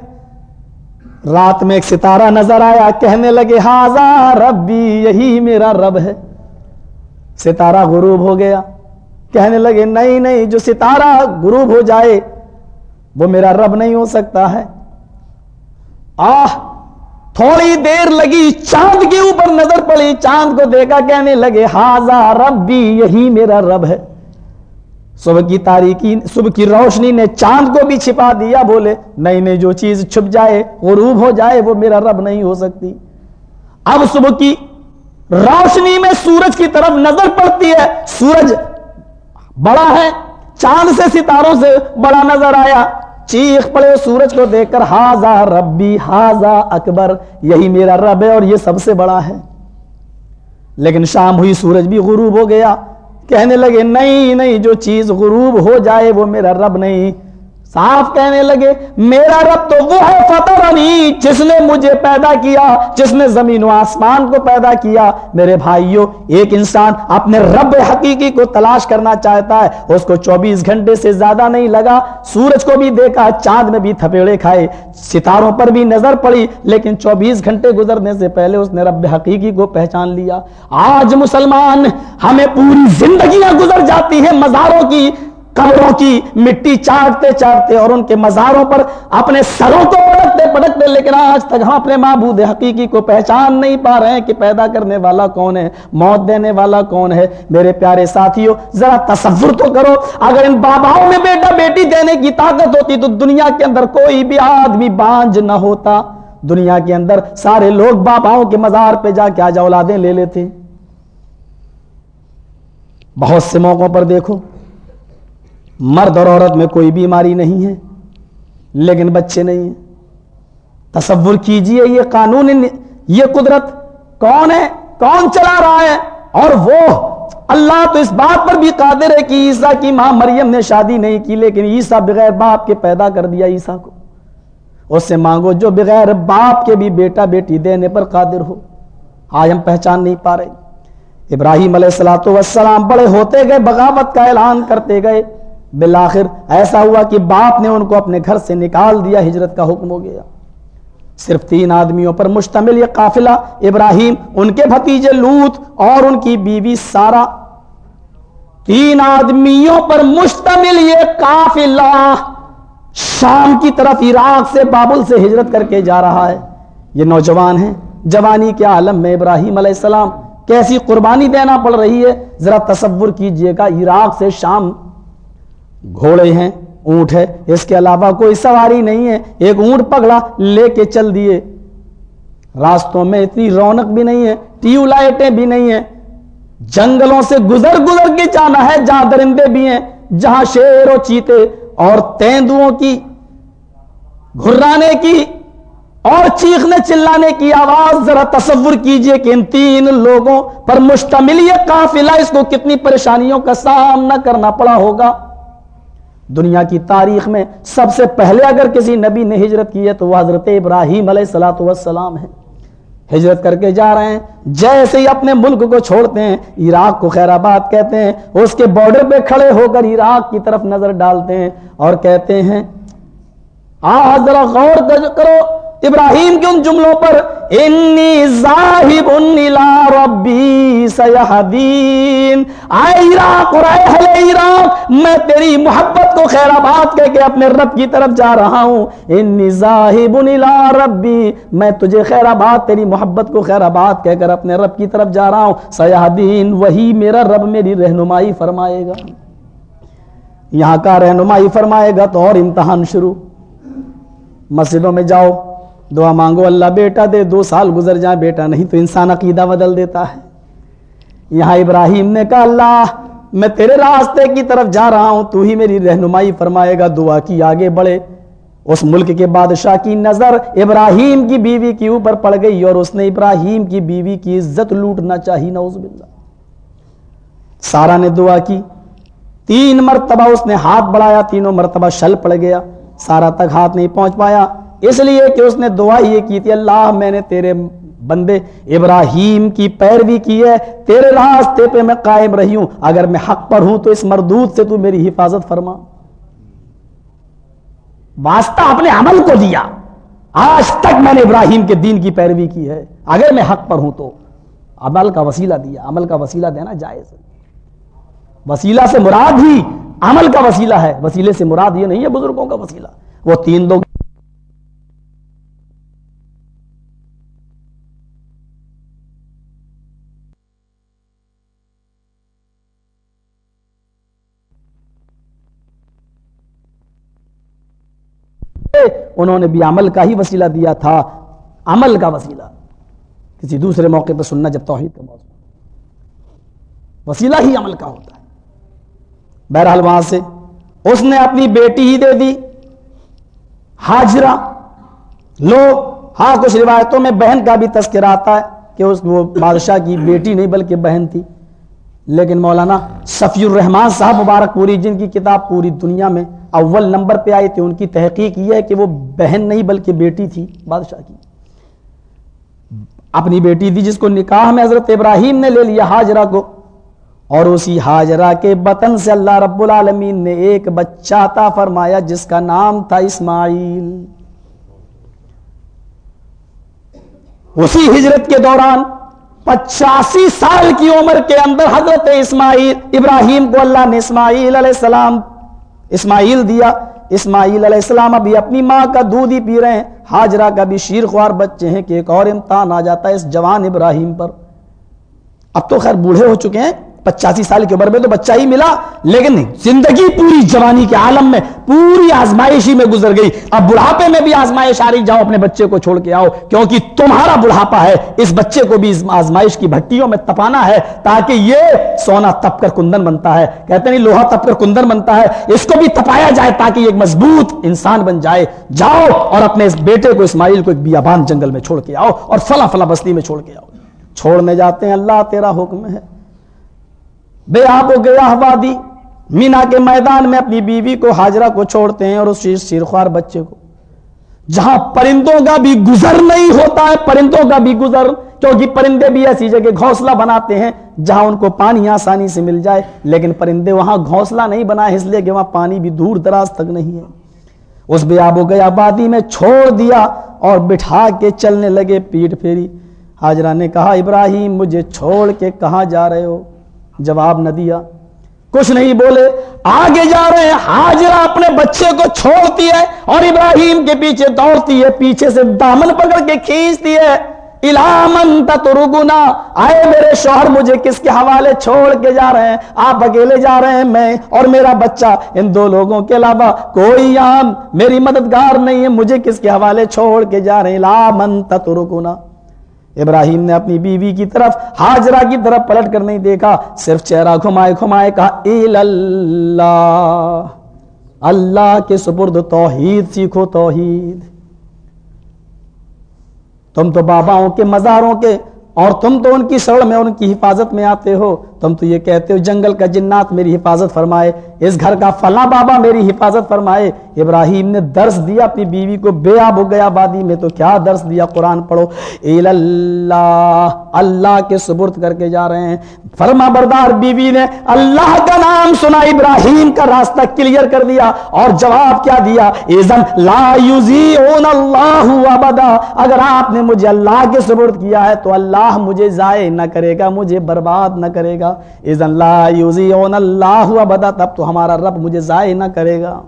رات میں ایک ستارہ نظر آیا، کہنے لگے ہاضا ربی، یہی میرا رب ہے۔ ستارہ غروب ہو گیا۔ کہنے لگے، نہیں نہیں، جو ستارہ غروب ہو جائے، وہ میرا رب نہیں ہو سکتا ہے۔ آہ، تھوڑی دیر لگی، چاند کے اوپر نظر پڑی۔ چاند کو دیکھا، کہنے لگے ہاضا ربی، یہی میرا رب ہے۔ صبح کی تاریخی صبح کی روشنی نے چاند کو بھی چھپا دیا، بولے، نہیں نہیں، جو چیز چھپ جائے، غروب ہو جائے، وہ میرا رب نہیں ہو سکتی۔ اب صبح کی روشنی میں سورج کی طرف نظر پڑتی ہے۔ سورج بڑا ہے، چاند سے ستاروں سے بڑا نظر آیا۔ چیخ پڑے سورج کو دیکھ کر ہاضا ربی ہاضا اکبر، یہی میرا رب ہے اور یہ سب سے بڑا ہے۔ لیکن شام ہوئی، سورج بھی غروب ہو گیا۔ کہنے لگے نہیں نہیں جو چیز غروب ہو جائے وہ میرا رب نہیں۔ صاف کہنے لگے، میرا رب تو وہ ہے فتح فطرنی جس نے مجھے پیدا کیا، جس نے زمین و آسمان کو پیدا کیا۔ میرے بھائیوں ایک انسان اپنے رب حقیقی کو تلاش کرنا چاہتا ہے۔ اس کو چوبیس گھنٹے سے زیادہ نہیں لگا، سورج کو بھی دیکھا، چاند میں بھی تھپیڑے کھائے۔ ستاروں پر بھی نظر پڑی، لیکن چوبیس گھنٹے گزرنے سے پہلے اس نے رب حقیقی کو پہچان لیا۔ آج مسلمان، ہمیں پوری زندگیاں گزر جاتی ہیں مزاروں کی۔ قبروں کی مٹی چاٹتے چاٹتے اور ان کے مزاروں پر اپنے سروں کو پڑکتے پڑکتے لیکن آج تک ہم اپنے معبود حقیقی کو پہچان نہیں پا رہے ہیں کہ پیدا کرنے والا کون ہے، موت دینے والا کون ہے۔ میرے پیارے ساتھیوں ذرا تصور تو کرو، اگر ان باباؤں میں بیٹا بیٹی دینے کی طاقت ہوتی تو دنیا کے اندر کوئی بھی آدمی بانج نہ ہوتا۔ دنیا کے اندر سارے لوگ باباؤں کے مزار پہ جا کے آج اولادیں لے لیتے۔ بہت سے موقعوں پر دیکھو مرد اور عورت میں کوئی بیماری نہیں ہے، لیکن بچے نہیں ہیں۔ تصور کیجیے یہ قانون، یہ قدرت کون ہے، کون چلا رہا ہے؟ اور وہ اللہ تو اس بات پر بھی قادر ہے کہ عیسیٰ کی ماں مریم نے شادی نہیں کی، لیکن عیسیٰ بغیر باپ کے پیدا کر دیا عیسیٰ کو۔ اس سے مانگو جو بغیر باپ کے بھی بیٹا بیٹی دینے پر قادر ہو۔ آج ہم پہچان نہیں پا رہے۔ ابراہیم علیہ السلاۃ والسلام بڑے ہوتے گئے، بغاوت کا اعلان کرتے گئے۔ بالآخر ایسا ہوا کہ باپ نے ان کو اپنے گھر سے نکال دیا، ہجرت کا حکم ہو گیا۔ صرف تین آدمیوں پر مشتمل یہ قافلہ، ابراہیم، ان کے بھتیجے لوت اور ان کی بیوی سارا تین آدمیوں پر مشتمل یہ قافلہ شام کی طرف عراق سے بابل سے ہجرت کر کے جا رہا ہے۔ یہ نوجوان ہیں، جوانی کے عالم میں ابراہیم علیہ السلام۔ کیسی قربانی دینا پڑ رہی ہے؟ ذرا تصور کیجیے گا، عراق سے شام گھوڑے ہیں، اونٹ ہے، اس کے علاوہ کوئی سواری نہیں ہے۔ ایک اونٹ پکڑا لے کے چل دیے۔ راستوں میں اتنی رونق بھی نہیں ہے، ٹیو لائٹیں بھی نہیں ہیں۔ جنگلوں سے گزر گزر کے جانا ہے، جہاں درندے بھی ہیں، جہاں شیر و چیتے اور تیندوؤں کی گھرانے کی اور چیخنے چلانے کی آواز۔ ذرا تصور کیجیے کہ ان تین لوگوں پر مشتمل یہ قافلہ، اس کو کتنی پریشانیوں کا سامنا کرنا پڑا ہوگا۔ دنیا کی تاریخ میں سب سے پہلے اگر کسی نبی نے ہجرت کی ہے تو وہ حضرت ابراہیم علیہ السلاۃ والسلام ہے ہجرت کر کے جا رہے ہیں، جیسے ہی اپنے ملک کو چھوڑتے ہیں، عراق کو خیر آباد کہتے ہیں، اس کے بارڈر پہ کھڑے ہو کر عراق کی طرف نظر ڈالتے ہیں اور کہتے ہیں آ ذرا غور کرو ابراہیم کے ان جملوں پر انی ذاہب ربی سیہدین. آئے عراق اور آئے اہل عراق، میں تیری محبت کو خیر آباد کہہ کے اپنے رب کی طرف جا رہا ہوں. انی ذاہب ربی، میں تجھے خیر آباد، تیری محبت کو خیر آباد کہہ کر اپنے رب کی طرف جا رہا ہوں. سیہدین، وہی میرا رب میری رہنمائی فرمائے گا۔ یہاں کا رہنمائی فرمائے گا تو اور امتحان شروع۔ مسجدوں میں جاؤ دعا مانگو، اللہ بیٹا دے، دو سال گزر جائیں، بیٹا نہیں تو انسان عقیدہ بدل دیتا ہے۔ یہاں ابراہیم نے کہا، اللہ، میں تیرے راستے کی طرف جا رہا ہوں، تو ہی میری رہنمائی فرمائے گا، دعا کی آگے بڑھے۔ اس ملک کے بادشاہ کی نظر ابراہیم کی بیوی کے اوپر پڑ گئی اور اس نے ابراہیم کی بیوی کی عزت لوٹنا چاہی نوز باللہ۔ سارا نے دعا کی۔ تین مرتبہ اس نے ہاتھ بڑھایا، تینوں مرتبہ شل پڑ گیا۔ سارا تک ہاتھ نہیں پہنچ پایا۔ اس لیے کہ اس نے دعا یہ کی تھی، اللہ میں نے تیرے بندے ابراہیم کی پیروی کی ہے، تیرے راستے پہ میں قائم رہی ہوں۔ اگر میں حق پر ہوں تو اس مردود سے تو میری حفاظت فرما۔ واسطہ اپنے عمل کو دیا۔ آج تک میں نے ابراہیم کے دین کی پیروی کی ہے۔ اگر میں حق پر ہوں تو عمل کا وسیلہ دیا۔ عمل کا وسیلہ دینا جائز وسیلہ سے مراد ہی عمل کا وسیلہ ہے۔ وسیلے سے مراد یہ نہیں ہے بزرگوں کا وسیلہ۔ وہ تین لوگ انہوں نے بھی عمل کا ہی وسیلہ دیا تھا، عمل کا وسیلہ۔ کسی دوسرے موقع پہ سننا جب توحید کا موضوع وسیلہ ہی عمل کا ہوتا ہے۔ بہرحال وہاں سے اس نے اپنی بیٹی ہی دے دی۔ حاجرہ لو ہاں کچھ روایتوں میں بہن کا بھی تذکرہ آتا ہے کہ اس وہ بادشاہ کی بیٹی نہیں بلکہ بہن تھی۔ لیکن مولانا صفی الرحمان صاحب مبارک پوری، جن کی کتاب پوری دنیا میں اول نمبر پہ آئی تھی، ان کی تحقیق یہ ہے کہ وہ بہن نہیں بلکہ بیٹی تھی، بادشاہ کی۔ اپنی بیٹی تھی جس کو نکاح میں حضرت ابراہیم نے لے لیا، حاجرہ کو۔ اور اسی حاجرہ کے بطن سے اللہ رب العالمین نے ایک بچہ عطا فرمایا، جس کا نام تھا اسماعیل۔ اسی ہجرت کے دوران پچاسی سال کی عمر کے اندر حضرت اسماعیل، ابراہیم کو اللہ نے اسماعیل علیہ السلام اسماعیل دیا۔ اسماعیل علیہ السلام ابھی اپنی ماں کا دودھ ہی پی رہے ہیں۔ حاجرہ کا بھی شیر خوار بچے ہیں کہ ایک اور امتحان آ جاتا ہے اس جوان ابراہیم پر۔ اب تو خیر بوڑھے ہو چکے ہیں۔ پچاسی سال کی عمر میں تو بچہ ہی ملا، لیکن زندگی پوری جوانی کے عالم میں، پوری آزمائشی میں گزر گئی۔ اب بڑھاپے میں بھی آزمائش آ رہی، جاؤ اپنے بچے کو چھوڑ کے آؤ، کیونکہ تمہارا بڑھاپا ہے۔ اس بچے کو بھی آزمائش کی بھٹیوں میں تپانا ہے، تاکہ یہ سونا تپ کر کندن بنتا ہے۔ کہتے نہیں، لوہا تپ کر کندن بنتا ہے۔ اس کو بھی تپایا جائے تاکہ ایک مضبوط انسان بن جائے۔ جاؤ اور اپنے اس بیٹے کو اسماعیل کو ایک بیابان جنگل میں چھوڑ کے آؤ اور فلا فلا بستی میں چھوڑ کے آؤ۔ چھوڑنے جاتے ہیں، اللہ تیرا حکم ہے۔ بے آب و گیا وادی مینا کے میدان میں اپنی بیوی کو، حاجرہ کو چھوڑتے ہیں اور اس شیرخوار بچے کو۔ جہاں پرندوں کا بھی گزر نہیں ہوتا ہے، پرندوں کا بھی گزر، کیونکہ پرندے بھی ایسی جگہ گھونسلہ بناتے ہیں جہاں ان کو پانی آسانی سے مل جائے، لیکن پرندے وہاں گھونسلہ نہیں بنائے، اس لیے کہ وہاں پانی بھی دور دراز تک نہیں ہے۔ اس بے آب و گیا آبادی میں چھوڑ دیا اور بٹھا کے چلنے لگے پیٹ پھیری۔ حاجرہ نے کہا، ابراہیم، مجھے چھوڑ کے کہاں جا رہے ہو؟ جواب نہ دیا۔ کچھ نہیں بولے۔ آگے جا رہے ہیں۔ حاجرہ اپنے بچے کو چھوڑتی ہے اور ابراہیم کے پیچھے دوڑتی ہے، پیچھے سے دامن پکڑ کے کھینچتی ہے۔ آئے میرے شوہر، مجھے کس کے حوالے چھوڑ کے جا رہے ہیں؟ آپ اکیلے جا رہے ہیں، میں اور میرا بچہ۔ ان دو لوگوں کے علاوہ کوئی یہاں میری مددگار نہیں ہے۔ مجھے کس کے حوالے چھوڑ کے جا رہے ہیں؟ لامن تترکنا۔ ابراہیم نے اپنی بیوی کی طرف حاجرہ کی طرف پلٹ کر نہیں دیکھا، صرف چہرہ گھمائے گھمائے کہا اللہ اللہ کے سپرد توحید سیکھو توحید۔ تم تو باباؤں کے مزاروں کے اور تم تو ان کی سڑ میں ان کی حفاظت میں آتے ہو۔ تم تو یہ کہتے ہو، جنگل کا جنات میری حفاظت فرمائے، اس گھر کا فلاں بابا میری حفاظت فرمائے۔ ابراہیم نے درس دیا اپنی بیوی کو، بے آب ہو گیا بادی میں، تو کیا درس دیا قرآن پڑھو؟ اللہ اللہ کے سبرت کر کے جا رہے ہیں۔ فرما بردار بیوی نے، اللہ کا نام سنا، ابراہیم کا راستہ کلیئر کر دیا اور جواب کیا دیا؟ لا اللہ ابدا۔ اگر آپ نے مجھے اللہ کے سبرت کیا ہے، تو اللہ مجھے ضائع نہ کرے گا، مجھے برباد نہ کرے گا۔ ایزن لا اللہ ابدا، تب تو ہمارا رب مجھے ضائع نہ کرے گا۔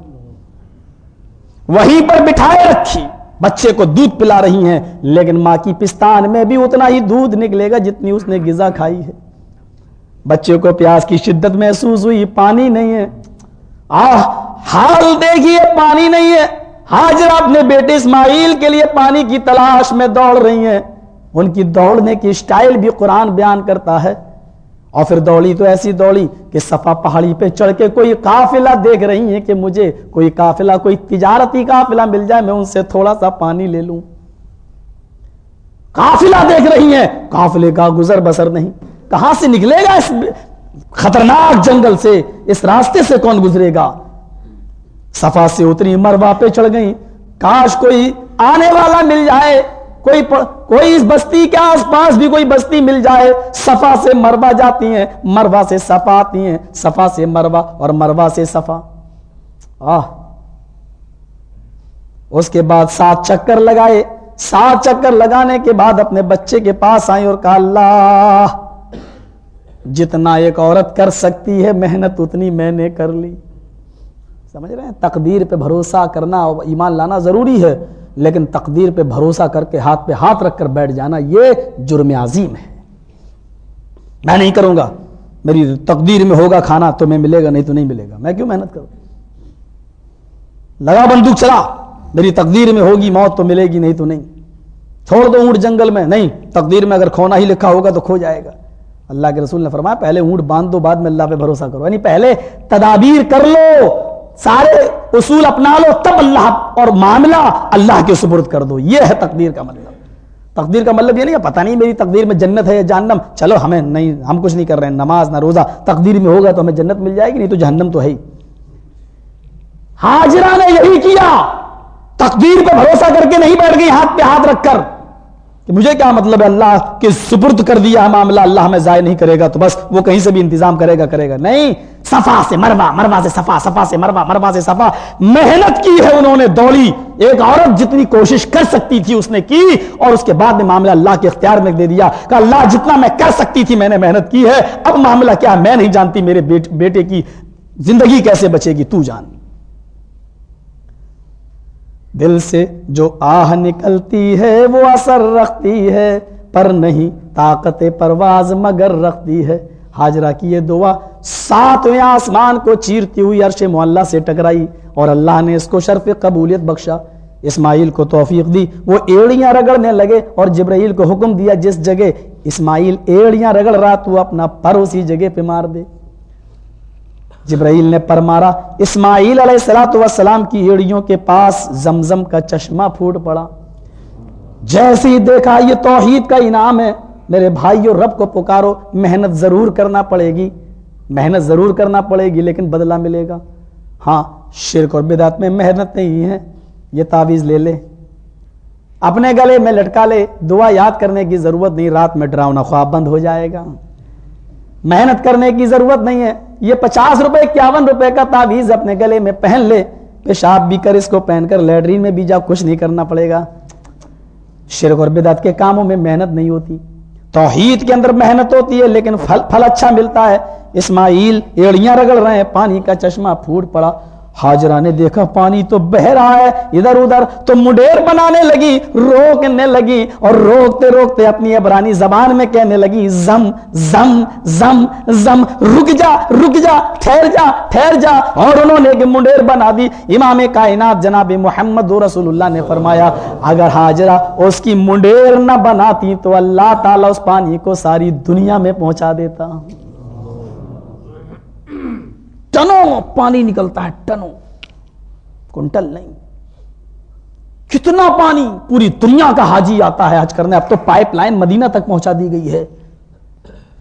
وہیں پر بٹھائے رکھی۔ بچے کو دودھ پلا رہی ہیں، لیکن ماں کی پستان میں بھی اتنا ہی دودھ نکلے گا جتنی اس نے غذا کھائی ہے۔ بچے کو پیاس کی شدت محسوس ہوئی، پانی نہیں ہے۔ آہ، حال دیکھیے، پانی نہیں ہے۔ حاضر اپنے بیٹے اسماعیل کے لیے پانی کی تلاش میں دوڑ رہی ہیں۔ ان کی دوڑنے کی سٹائل بھی قرآن بیان کرتا ہے۔ اور پھر دوڑی تو ایسی دوڑی کہ صفا پہاڑی پہ چڑھ کے کوئی قافلہ دیکھ رہی ہیں کہ مجھے کوئی قافلہ، کوئی تجارتی قافلہ مل جائے، میں ان سے تھوڑا سا پانی لے لوں۔ قافلہ دیکھ رہی ہیں، قافلے کا گزر بسر نہیں۔ کہاں سے نکلے گا اس خطرناک جنگل سے؟ اس راستے سے کون گزرے گا؟ صفا سے اتری مروا پہ چڑھ گئی کاش کوئی آنے والا مل جائے۔ کوئی کوئی اس بستی کے آس پاس بھی کوئی بستی مل جائے، صفا سے مروا جاتی ہیں مروا سے صفا آتی ہیں، صفا سے مروا اور مروا سے صفا۔ آہ۔ اس کے بعد سات چکر لگائے۔ سات چکر لگانے کے بعد اپنے بچے کے پاس آئی اور کہا، اللہ، جتنا ایک عورت کر سکتی ہے، محنت اتنی میں نے کر لی۔ سمجھ رہے ہیں؟ تقدیر پہ بھروسہ کرنا، ایمان لانا ضروری ہے۔ لیکن تقدیر پہ بھروسہ کر کے ہاتھ پہ ہاتھ رکھ کر بیٹھ جانا یہ جرم عظیم ہے۔ میں نہیں کروں گا۔ میری تقدیر میں ہوگا کھانا تو میں ملے گا، نہیں تو نہیں ملے گا۔ میں کیوں محنت کروں؟ لگا بندوق چلا۔ میری تقدیر میں ہوگی موت تو ملے گی، نہیں تو نہیں۔ چھوڑ دو اونٹ جنگل میں۔ نہیں، تقدیر میں اگر کھونا ہی لکھا ہوگا تو کھو جائے گا۔ اللہ کے رسول نے فرمایا، پہلے اونٹ باندھ دو بعد میں اللہ پہ بھروسہ کرو۔ یعنی پہلے تدابیر کر لو۔ سارے اصول اپنا لو، تب اللہ اور معاملہ اللہ کے سپرد کر دو۔ یہ ہے تقدیر کا مطلب۔ تقدیر کا مطلب یہ نہیں پتہ نہیں میری تقدیر میں جنت ہے یا جہنم۔ چلو، ہمیں نہیں، ہم کچھ نہیں کر رہے ہیں نماز، نہ روزہ۔ تقدیر میں ہوگا تو ہمیں جنت مل جائے گی، نہیں تو جہنم تو ہے ہی۔ حاجرہ نے یہی کیا۔ تقدیر پہ بھروسہ کر کے نہیں بیٹھ گئی، ہاتھ پہ ہاتھ رکھ کر۔ کہ مجھے کیا مطلب ہے اللہ کے سپرد کر دیا معاملہ اللہ ہمیں ضائع نہیں کرے گا تو بس وہ کہیں سے بھی انتظام کرے گا کرے گا۔ نہیں، صفا سے مروا مروا سے صفا صفا سے مروا مروا سے صفا۔ محنت کی ہے انہوں نے دوڑی۔ ایک عورت جتنی کوشش کر سکتی تھی اس نے کی اور اس کے بعد میں معاملہ اللہ کے اختیار میں دے دیا کہ اللہ جتنا میں کر سکتی تھی میں نے محنت کی ہے۔ اب معاملہ کیا میں نہیں جانتی میرے بیٹے کی زندگی کیسے بچے گی؟ تو جان۔ دل سے جو آہ نکلتی ہے وہ اثر رکھتی ہے، پر نہیں طاقت پرواز مگر رکھتی ہے۔ حاجرہ کی یہ دعا ساتویں آسمان کو چیرتی ہوئی عرش معلہ سے ٹکرائی اور اللہ نے اس کو شرف قبولیت بخشا۔ اسماعیل کو توفیق دی، وہ ایڑیاں رگڑنے لگے اور جبرائیل کو حکم دیا، جس جگہ اسماعیل ایڑیاں رگڑ رہا تو اپنا پر اسی جگہ پہ مار دے۔ جبرائیل نے پر مارا اسماعیل علیہ السلاۃ والسلام کی ایڑیوں کے پاس زمزم کا چشمہ پھوٹ پڑا۔ جیسے ہی دیکھا، یہ توحید کا انعام ہے۔ میرے بھائیوں رب کو پکارو، محنت ضرور کرنا پڑے گی۔ محنت ضرور کرنا پڑے گی، لیکن بدلہ ملے گا۔ ہاں شرک اور بدعت میں محنت نہیں ہے۔ یہ تعویذ لے لے۔ اپنے گلے میں لٹکا لے۔ دعا یاد کرنے کی ضرورت نہیں، رات میں ڈراؤنا خواب بند ہو جائے گا۔ محنت کرنے کی ضرورت نہیں ہے۔ یہ پچاس روپے، اکیاون روپے کا تعویذ اپنے گلے میں پہن لے۔ پیشاب بھی کر اس کو پہن کر لیٹرین میں بھی جا، کچھ نہیں کرنا پڑے گا۔ شرک اور بدعت کے کاموں میں محنت نہیں ہوتی۔ توحید کے اندر محنت ہوتی ہے، لیکن پھل پھل اچھا ملتا ہے۔ اسماعیل ایڑیاں رگڑ رہے ہیں، پانی کا چشمہ پھوٹ پڑا۔ حاجرہ نے دیکھا، پانی تو بہ رہا ہے، ادھر ادھر تو مڈیر بنانے لگی، روکنے لگی اور روکتے روکتے اپنی عبرانی زبان میں کہنے لگی، زم زم زم زم، رک جا رک جا، ٹھہر جا ٹھہر جا۔ اور انہوں نے مڈیر بنا دی، امام کائنات جناب محمد رسول اللہ نے فرمایا، اگر حاجرہ اس کی منڈیر نہ بناتی تو اللہ تعالیٰ اس پانی کو ساری دنیا میں پہنچا دیتا۔ ٹنوں پانی نکلتا ہے، ٹنوں۔ کنٹل نہیں۔ کتنا پانی پوری دنیا کا حاجی آتا ہے آج کرنے، اب تو پائپ لائن مدینہ تک پہنچا دی گئی ہے۔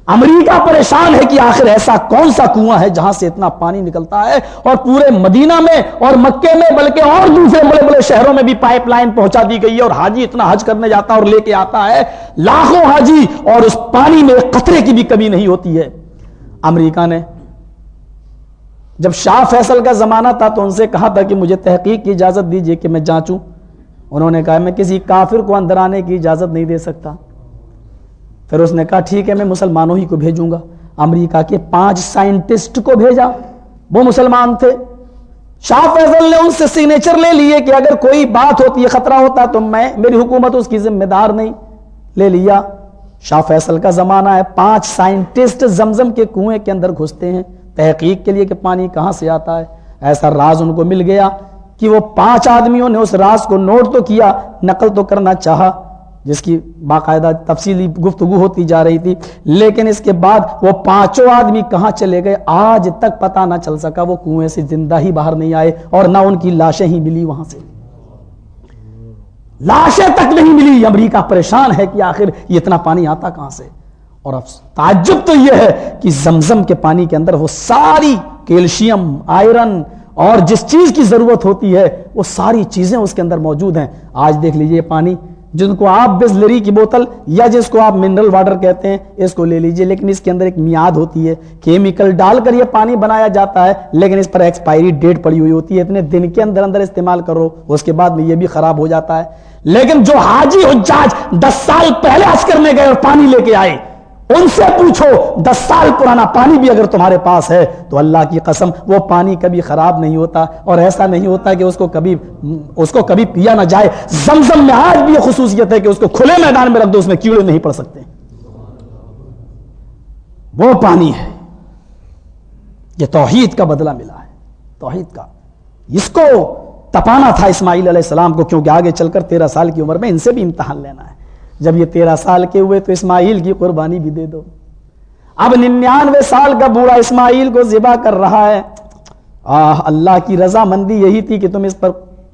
امریکہ پریشان ہے کہ آخر ایسا کون سا کنواں ہے جہاں سے اتنا پانی نکلتا ہے اور پورے مدینہ میں اور مکے میں، بلکہ اور دوسرے بڑے بڑے شہروں میں بھی پائپ لائن پہنچا دی گئی ہے اور حاجی اتنا حج کرنے جاتا اور لے کے آتا ہے۔ لاکھوں حاجی اور اس پانی میں قطرے کی بھی کمی نہیں ہوتی ہے۔ امریکہ نے جب شاہ فیصل کا زمانہ تھا تو ان سے کہا تھا کہ مجھے تحقیق کی اجازت دیجیے کہ میں جانچوں۔ انہوں نے کہا، میں کسی کافر کو اندر آنے کی اجازت نہیں دے سکتا۔ پھر اس نے کہا، ٹھیک ہے، میں مسلمانوں ہی کو بھیجوں گا۔ امریکہ کے پانچ سائنٹسٹ کو بھیجا۔ وہ مسلمان تھے۔ شاہ فیصل نے ان سے سگنیچر لے لیے کہ اگر کوئی بات ہوتی ہے خطرہ ہوتا تو میں، میری حکومت اس کی ذمہ دار نہیں، لے لیا۔ شاہ فیصل کا زمانہ ہے۔ پانچ سائنٹسٹ زمزم کے کنویں کے اندر گھستے ہیں۔ تحقیق کے لیے کہ پانی کہاں سے آتا ہے۔ ایسا راز ان کو مل گیا کہ وہ پانچ آدمیوں نے اس راز کو نوٹ تو کیا، نقل تو کرنا چاہا، جس کی باقاعدہ تفصیلی گفتگو ہوتی جا رہی تھی، لیکن اس کے بعد وہ پانچوں آدمی کہاں چلے گئے؟ آج تک پتا نہ چل سکا، وہ کنویں سے زندہ ہی باہر نہیں آئے اور نہ ان کی لاشیں ہی ملی وہاں سے۔ لاشیں تک نہیں ملی، امریکہ پریشان ہے کہ آخر یہ اتنا پانی آتا کہاں سے؟ اور تعجب تو یہ ہے کہ زمزم کے پانی کے اندر وہ ساری کیلشیم، آئرن اور جس چیز کی ضرورت ہوتی ہے، وہ ساری چیزیں اس کے اندر موجود ہیں۔ آج دیکھ لیجیے پانی۔ جن کو آپ بزلری کی بوتل یا جس کو آپ منرل واٹر کہتے ہیں، اس کو لے لیجیے۔ لیکن اس کے اندر ایک میاد ہوتی ہے۔ کیمیکل ڈال کر یہ پانی بنایا جاتا ہے، لیکن اس پر ایکسپائری ڈیٹ پڑی ہوئی ہوتی ہے۔ اتنے دن کے اندر اندر استعمال کرو، اس کے بعد میں یہ بھی خراب ہو جاتا ہے۔ لیکن جو حاجی حجاج دس سال پہلے آج کرنے گئے اور پانی لے کے آئے ان سے پوچھو، دس سال پرانا پانی بھی اگر تمہارے پاس ہے، تو اللہ کی قسم، وہ پانی کبھی خراب نہیں ہوتا اور ایسا نہیں ہوتا کہ اس کو کبھی، اس کو کبھی پیا نہ جائے۔ زمزم میں آج بھی یہ خصوصیت ہے کہ اس کو کھلے میدان میں رکھ دو، اس میں کیڑے نہیں پڑ سکتے۔ وہ پانی ہے، یہ توحید کا بدلہ ملا ہے۔ توحید کا۔ اس کو تپانا تھا اسماعیل علیہ السلام کو، کیونکہ آگے چل کر تیرہ سال کی عمر میں ان سے بھی امتحان لینا ہے۔ جب یہ تیرہ سال کے ہوئے تو اسماعیل کی قربانی بھی دے دو۔ اب ننانوے سال کا بوڑھا اسماعیل کو ذبح کر رہا ہے۔ آہ، اللہ کی رضا مندی یہی تھی کہ تم اس پر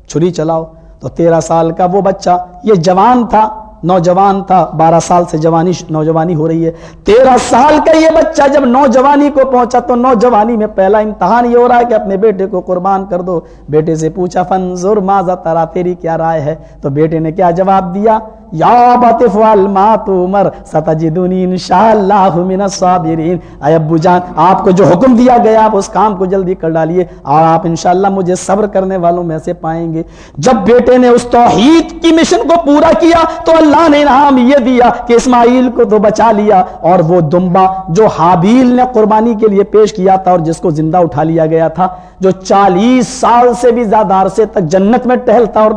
چھری چلاؤ۔ تو تیرہ سال کا وہ بچہ، یہ جوان تھا، نوجوان تھا، بارہ سال سے جوانی نوجوانی ہو رہی ہے۔ تیرہ سال کا یہ بچہ جب نوجوانی کو پہنچا تو نوجوانی میں پہلا امتحان یہ ہو رہا ہے کہ اپنے بیٹے کو قربان کر دو۔ بیٹے سے پوچھا فنزور ماذا ترا، تیری کیا رائے ہے؟ تو بیٹے نے کیا جواب دیا؟ یا بطف والما تمر ستجدونی انشاءاللہ من الصابرین۔ اے ابو جان، آپ کو جو حکم دیا گیا، آپ اس کام کو جلدی کر ڈالیے۔ اور آپ انشاءاللہ مجھے صبر کرنے والوں میں سے پائیں گے۔ جب بیٹے نے اس توحید کی مشن کو پورا کیا، تو اللہ نے انعام یہ دیا کہ اسماعیل کو تو بچا لیا۔ اور وہ دمبا جو حابیل نے قربانی کے لیے پیش کیا تھا اور جس کو زندہ اٹھا لیا گیا تھا، جو چالیس سال سے بھی زیادہ عرصے تک جنت میں ٹہلتا اور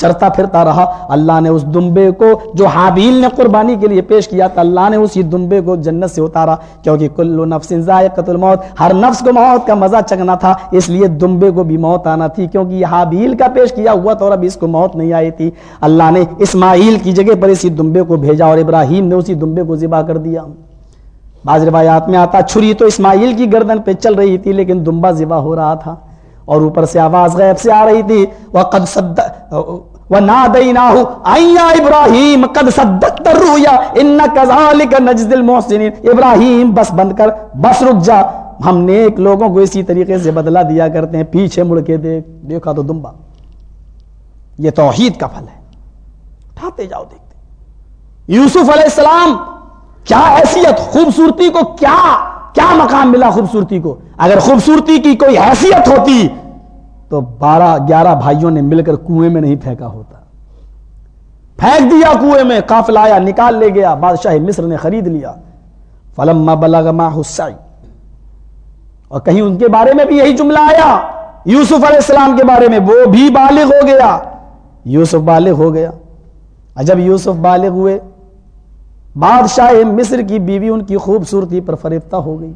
چرتا پھرتا رہا۔ اللہ نے اس دمبے کو جو حابیل نے قربانی کے لیے پیش کیا تھا، اللہ نے اسی دمبے کو جنت سے اتارا، کیونکہ کلو نفس ذائقۃ الموت، ہر نفس کو موت کا مزہ چگنا تھا، اس لیے دمبے کو بھی موت آنا تھی، کیونکہ یہ حابیل کا پیش کیا ہوا تھا اور اب اس کو موت نہیں آئی تھی۔ اللہ نے اسماعیل کی جگہ پر اسی دمبے کو بھیجا اور ابراہیم نے اسی دمبے کو ذبح کر دیا۔ بعض روایات میں آتا، چھری تو اسماعیل کی گردن پہ چل رہی تھی، لیکن دمبا ذبح ہو رہا تھا۔ اور اوپر سے آواز غیب سے آ رہی تھی۔ وقد صد ونادیناہو ایا ابراہیم، قد صدقت الرؤیا انک ذالک نجد المحسنین ابراہیم، بس بند کر، بس رک جا۔ ہم نیک لوگوں کو اسی طریقے سے بدلہ دیا کرتے ہیں۔ پیچھے مڑ کے دیکھ، دیکھا تو دمبا۔ یہ توحید کا پھل ہے۔ اٹھاتے جاؤ، دیکھتے۔ یوسف علیہ السلام، کیا حیثیت، خوبصورتی کو کیا کیا مقام ملا خوبصورتی کو؟ اگر خوبصورتی کی کوئی حیثیت ہوتی تو بارہ، گیارہ بھائیوں نے مل کر کنویں میں نہیں پھینکا ہوتا۔ پھینک دیا کنویں میں، قافلہ آیا، نکال لے گیا، بادشاہ مصر نے خرید لیا۔ فلما بلغ ما حسائی اور کہیں ان کے بارے میں بھی یہی جملہ آیا۔ یوسف علیہ السلام کے بارے میں وہ بھی بالغ ہو گیا۔ یوسف بالغ ہو گیا۔ جب یوسف بالغ ہوئے۔ بادشاہ مصر کی بیوی ان کی خوبصورتی پر فریفتہ ہو گئی۔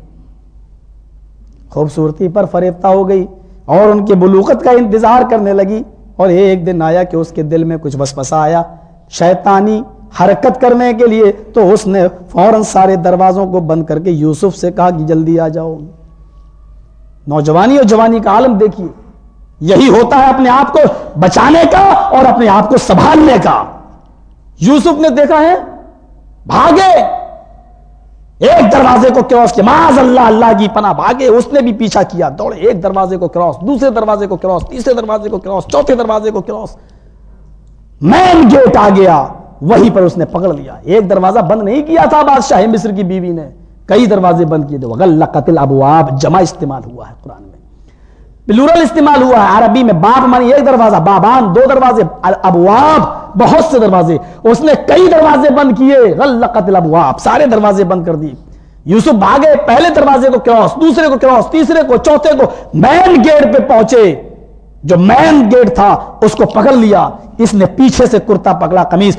خوبصورتی پر فریفتہ ہو گئی اور ان کے بلوغت کا انتظار کرنے لگی اور ایک دن آیا کہ اس کے دل میں کچھ بس آیا شیطانی حرکت کرنے کے لیے تو اس نے فوراً سارے دروازوں کو بند کر کے یوسف سے کہا کہ جلدی آ جاؤ نوجوانی اور جوانی کا عالم دیکھیے، یہی ہوتا ہے اپنے آپ کو بچانے کا اور اپنے آپ کو سنبھالنے کا۔ یوسف نے دیکھا ہے، بھاگے۔ ایک دروازے کو کراس کیا معاذ اللہ اللہ کی پناہ بھاگے، اس نے بھی پیچھا کیا، دوڑے، ایک دروازے کو کراس، دوسرے دروازے کو کراس، تیسرے دروازے کو کراس، چوتھے دروازے کو کراس۔ مین گیٹ آ گیا وہی پر اس نے پکڑ لیا۔ ایک دروازہ بند نہیں کیا تھا، بادشاہ مصر کی بیوی نے، کئی دروازے بند کیے تھے۔ قتل ابواب جمع استعمال ہوا ہے قرآن میں۔ پلورل استعمال ہوا ہے عربی میں باب مانی ایک دروازہ بابان دو دروازے ابواب بہت سے دروازے اس نے کئی دروازے بند کیے غل قتل ابواب سارے دروازے بند کر دی یوسف بھاگے پہلے دروازے کو کراس دوسرے کو کراس تیسرے کو چوتھے کو مین گیٹ پہ پہنچے جو مین گیٹ تھا اس کو پکڑ لیا اس نے پیچھے سے کرتا پکڑا قمیض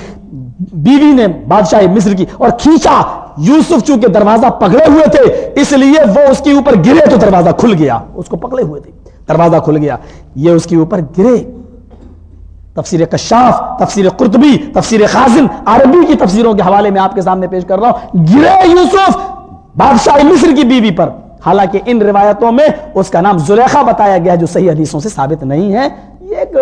بیوی نے بادشاہ مصر کی اور کھینچا یوسف چونکہ دروازہ پکڑے ہوئے تھے اس لیے وہ اس کے اوپر گرے تو دروازہ کھل گیا اس کو پکڑے ہوئے تھے دروازہ کھل گیا۔ یہ اس کے اوپر گرے۔ تفسیر کشاف، تفسیر قرطبی، تفسیر خازن، عربی کی تفسیروں کے حوالے میں آپ کے سامنے پیش کر رہا ہوں۔ گرے یوسف بادشاہ مصر کی بیوی پر۔ حالانکہ ان روایتوں میں اس کا نام زلیخا بتایا گیا جو صحیح حدیثوں سے ثابت نہیں ہے۔ یہ ایک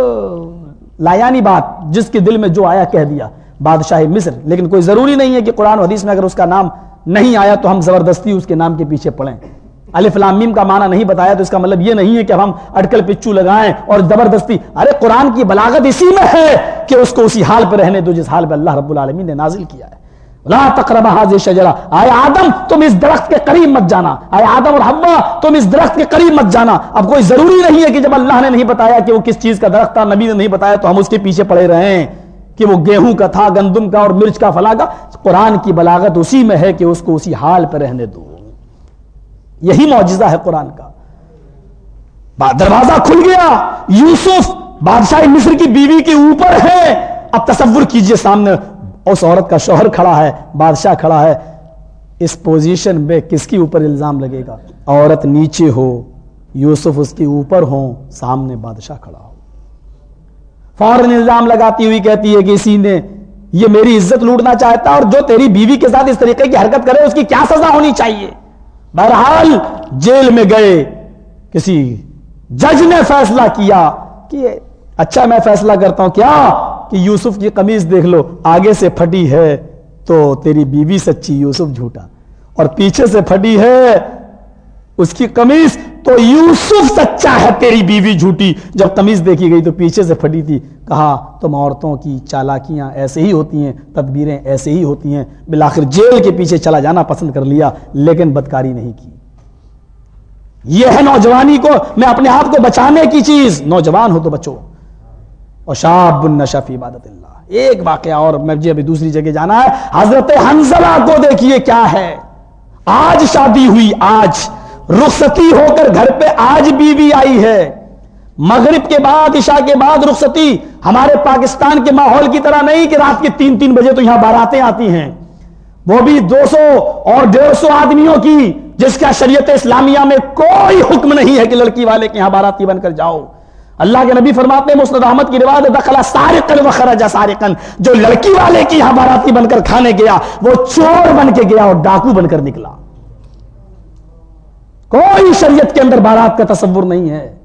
لایانی بات جس کے دل میں جو آیا کہہ دیا بادشاہ مصر۔ لیکن کوئی ضروری نہیں ہے کہ قرآن و حدیث میں اگر اس کا نام نہیں آیا تو ہم زبردستی اس کے نام کے پیچھے پڑھیں الف لام کا معنی نہیں بتایا تو اس کا مطلب یہ نہیں ہے کہ ہم اٹکل پچو لگائیں اور زبردستی۔ ارے قرآن کی بلاغت اسی میں ہے کہ اس کو اسی حال پہ رہنے دو جس حال پہ اللہ رب العالمین نے نازل کیا ہے۔ لا تقرب حاضر شجرا آئے آدم، تم اس درخت کے قریب مت جانا۔ آئے آدم اور حوا، تم اس درخت کے قریب مت جانا۔ اب کوئی ضروری نہیں ہے کہ جب اللہ نے نہیں بتایا کہ وہ کس چیز کا درخت تھا، نبی نے نہیں بتایا تو ہم اس کے پیچھے پڑے رہے کہ وہ گیہوں کا تھا، گندم کا اور مرچ کا فلا کا۔ قرآن کی بلاغت اسی میں ہے کہ اس کو اسی حال پہ رہنے دو۔ یہی معجزہ ہے قرآن کا۔ دروازہ کھل گیا۔ یوسف بادشاہ مصر کی بیوی کے اوپر ہے۔ اب تصور کیجیے سامنے اس عورت کا شوہر کھڑا ہے، بادشاہ کھڑا ہے۔ اس پوزیشن میں کس کی اوپر الزام لگے گا؟ عورت نیچے ہو، یوسف اس کے اوپر ہو سامنے بادشاہ کھڑا ہو۔ فوراً الزام لگاتی ہوئی کہتی ہے کہ اسی نے یہ میری عزت لوٹنا چاہتا اور جو تیری بیوی کے ساتھ اس طریقے کی حرکت کرے، اس کی کیا سزا ہونی چاہیے؟ بہرحال جیل میں گئے، کسی جج نے فیصلہ کیا کہ اچھا میں فیصلہ کرتا ہوں، کیا؟ کہ یوسف کی قمیض دیکھ لو، آگے سے پھٹی ہے تو تیری بیوی سچی یوسف جھوٹا، اور پیچھے سے پھٹی ہے اس کی قمیض تو یوسف سچا ہے، تیری بیوی جھوٹی۔ جب قمیض دیکھی گئی تو پیچھے سے پھٹی تھی۔ کہا، تم عورتوں کی چالاکیاں ایسے ہی ہوتی ہیں، تدبیریں ایسے ہی ہوتی ہیں۔ بلاخر جیل کے پیچھے چلا جانا پسند کر لیا، لیکن بدکاری نہیں کی۔ یہ ہے نوجوانی کو، میں اپنے آپ کو بچانے کی چیز۔ نوجوان ہو تو بچو۔ اور شاب النشف عبادت اللہ۔ ایک واقعہ اور میں جی ابھی دوسری جگہ جانا ہے۔ حضرت حنزلہ کو دیکھیے کیا ہے۔ آج شادی ہوئی، آج رخصتی ہو کر گھر پہ آج بیوی آئی ہے۔ مغرب کے بعد، عشاء کے بعد رخصتی۔ ہمارے پاکستان کے ماحول کی طرح نہیں کہ رات کے تین تین بجے تو یہاں باراتیں آتی ہیں۔ وہ بھی دو سو اور ڈیڑھ سو آدمیوں کی، جس کا شریعت اسلامیہ میں کوئی حکم نہیں ہے کہ لڑکی والے کے یہاں باراتی بن کر جاؤ۔ اللہ کے نبی فرماتے ہیں، مسند احمد کی روایت دخلا سارقن و خرج سارقن جو لڑکی والے کی یہاں باراتی بن کر کھانے گیا، وہ چور بن کے گیا اور ڈاکو بن کر نکلا۔ کوئی شریعت کے اندر بارات کا تصور نہیں ہے۔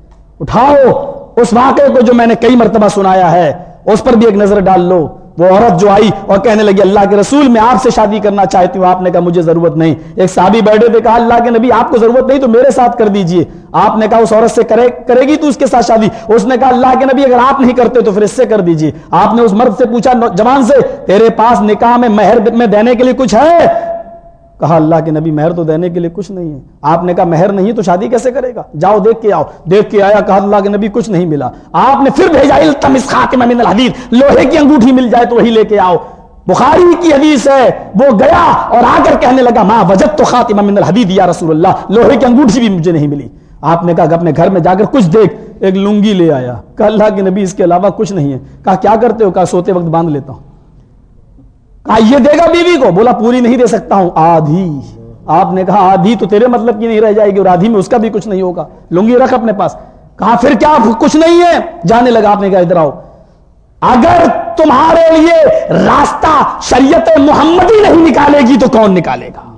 اٹھاؤ، اس واقعے کو جو میں نے کئی مرتبہ سنایا ہے، اس پر بھی ایک نظر ڈال لو۔ وہ عورت جو آئی اور کہنے لگی، اللہ کے رسول، میں آپ سے شادی کرنا چاہتی ہوں۔ آپ نے کہا، مجھے ضرورت نہیں۔ ایک صحابی بیٹھے تھے، کہا، اللہ کے نبی، آپ کو ضرورت نہیں تو میرے ساتھ کر دیجیے۔ آپ نے کہا، اس عورت سے کرے کرے گی تو اس کے ساتھ شادی۔ اس نے کہا، اللہ کے نبی، اگر آپ نہیں کرتے تو پھر اس سے کر دیجیے۔ آپ نے اس مرد سے پوچھا جوان سے، تیرے پاس نکاح میں مہر میں دینے کے لیے کچھ ہے؟ کہا اللہ کے نبی مہر تو دینے کے لیے کچھ نہیں ہے۔ آپ نے کہا مہر نہیں تو شادی کیسے کرے گا؟ جاؤ دیکھ کے آؤ۔ دیکھ کے آیا، کہا اللہ کے نبی کچھ نہیں ملا۔ آپ نے پھر بھیجا خاتم من الحدید لوہے کی انگوٹھی مل جائے تو وہی لے کے آؤ۔ بخاری کی حدیث ہے، وہ گیا اور آ کر کہنے لگا ماں وجد تو خاتم من الحدید یا رسول اللہ۔ لوہے کی انگوٹھی بھی مجھے نہیں ملی۔ آپ نے کہا کہ اپنے گھر میں جا کر کچھ دیکھ۔ ایک لنگی لے آیا۔ کہا اللہ کے نبی اس کے علاوہ کچھ نہیں ہے۔ کہا، کیا کرتے ہو؟ کہا، سوتے وقت باندھ لیتا ہوں۔ کہا یہ دے گا بیوی کو۔ بولا پوری نہیں دے سکتا ہوں، آدھی۔ آپ نے کہا آدھی تو تیرے مطلب کی نہیں رہ جائے گی اور آدھی میں اس کا بھی کچھ نہیں ہوگا۔ لنگی رکھ اپنے پاس۔ کہا، پھر کیا؟ کچھ نہیں ہے۔ جانے لگا آپ نے کہا، ادھر آؤ۔ اگر تمہارے لیے راستہ شریعت محمدی نہیں نکالے گی تو کون نکالے گا؟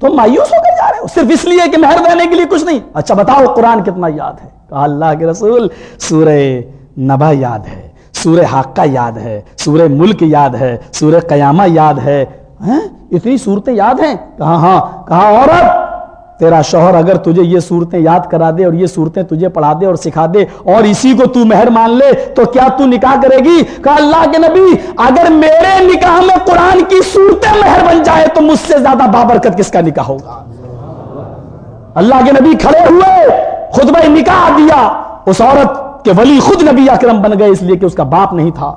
تم مایوس ہو کر جا رہے ہو۔ صرف اس لیے کہ مہر دینے کے لیے کچھ نہیں۔ اچھا بتاؤ قرآن کتنا یاد ہے؟ کہا، اللہ کے رسول سورہ نبا یاد ہے۔ سورہ حقہ یاد ہے، سورہ ملک یاد ہے، سورہ قیامہ یاد ہے۔ اتنی صورتیں یاد ہیں؟ کہا ہاں کہا عورت! تیرا شوہر اگر تجھے یہ صورتیں یاد کرا دے اور یہ صورتیں تجھے پڑھا دے اور سکھا دے اور اسی کو تو مہر مان لے، تو کیا تو نکاح کرے گی؟ کہا، اللہ کے نبی، اگر میرے نکاح میں قرآن کی صورتیں مہر بن جائے تو مجھ سے زیادہ بابرکت کس کا نکاح ہوگا؟ اللہ کے نبی کھڑے ہوئے، خطبہ نکاح دیا، اس عورت کے ولی خود نبی اکرم بن گئے اس لیے کہ اس کا باپ نہیں تھا۔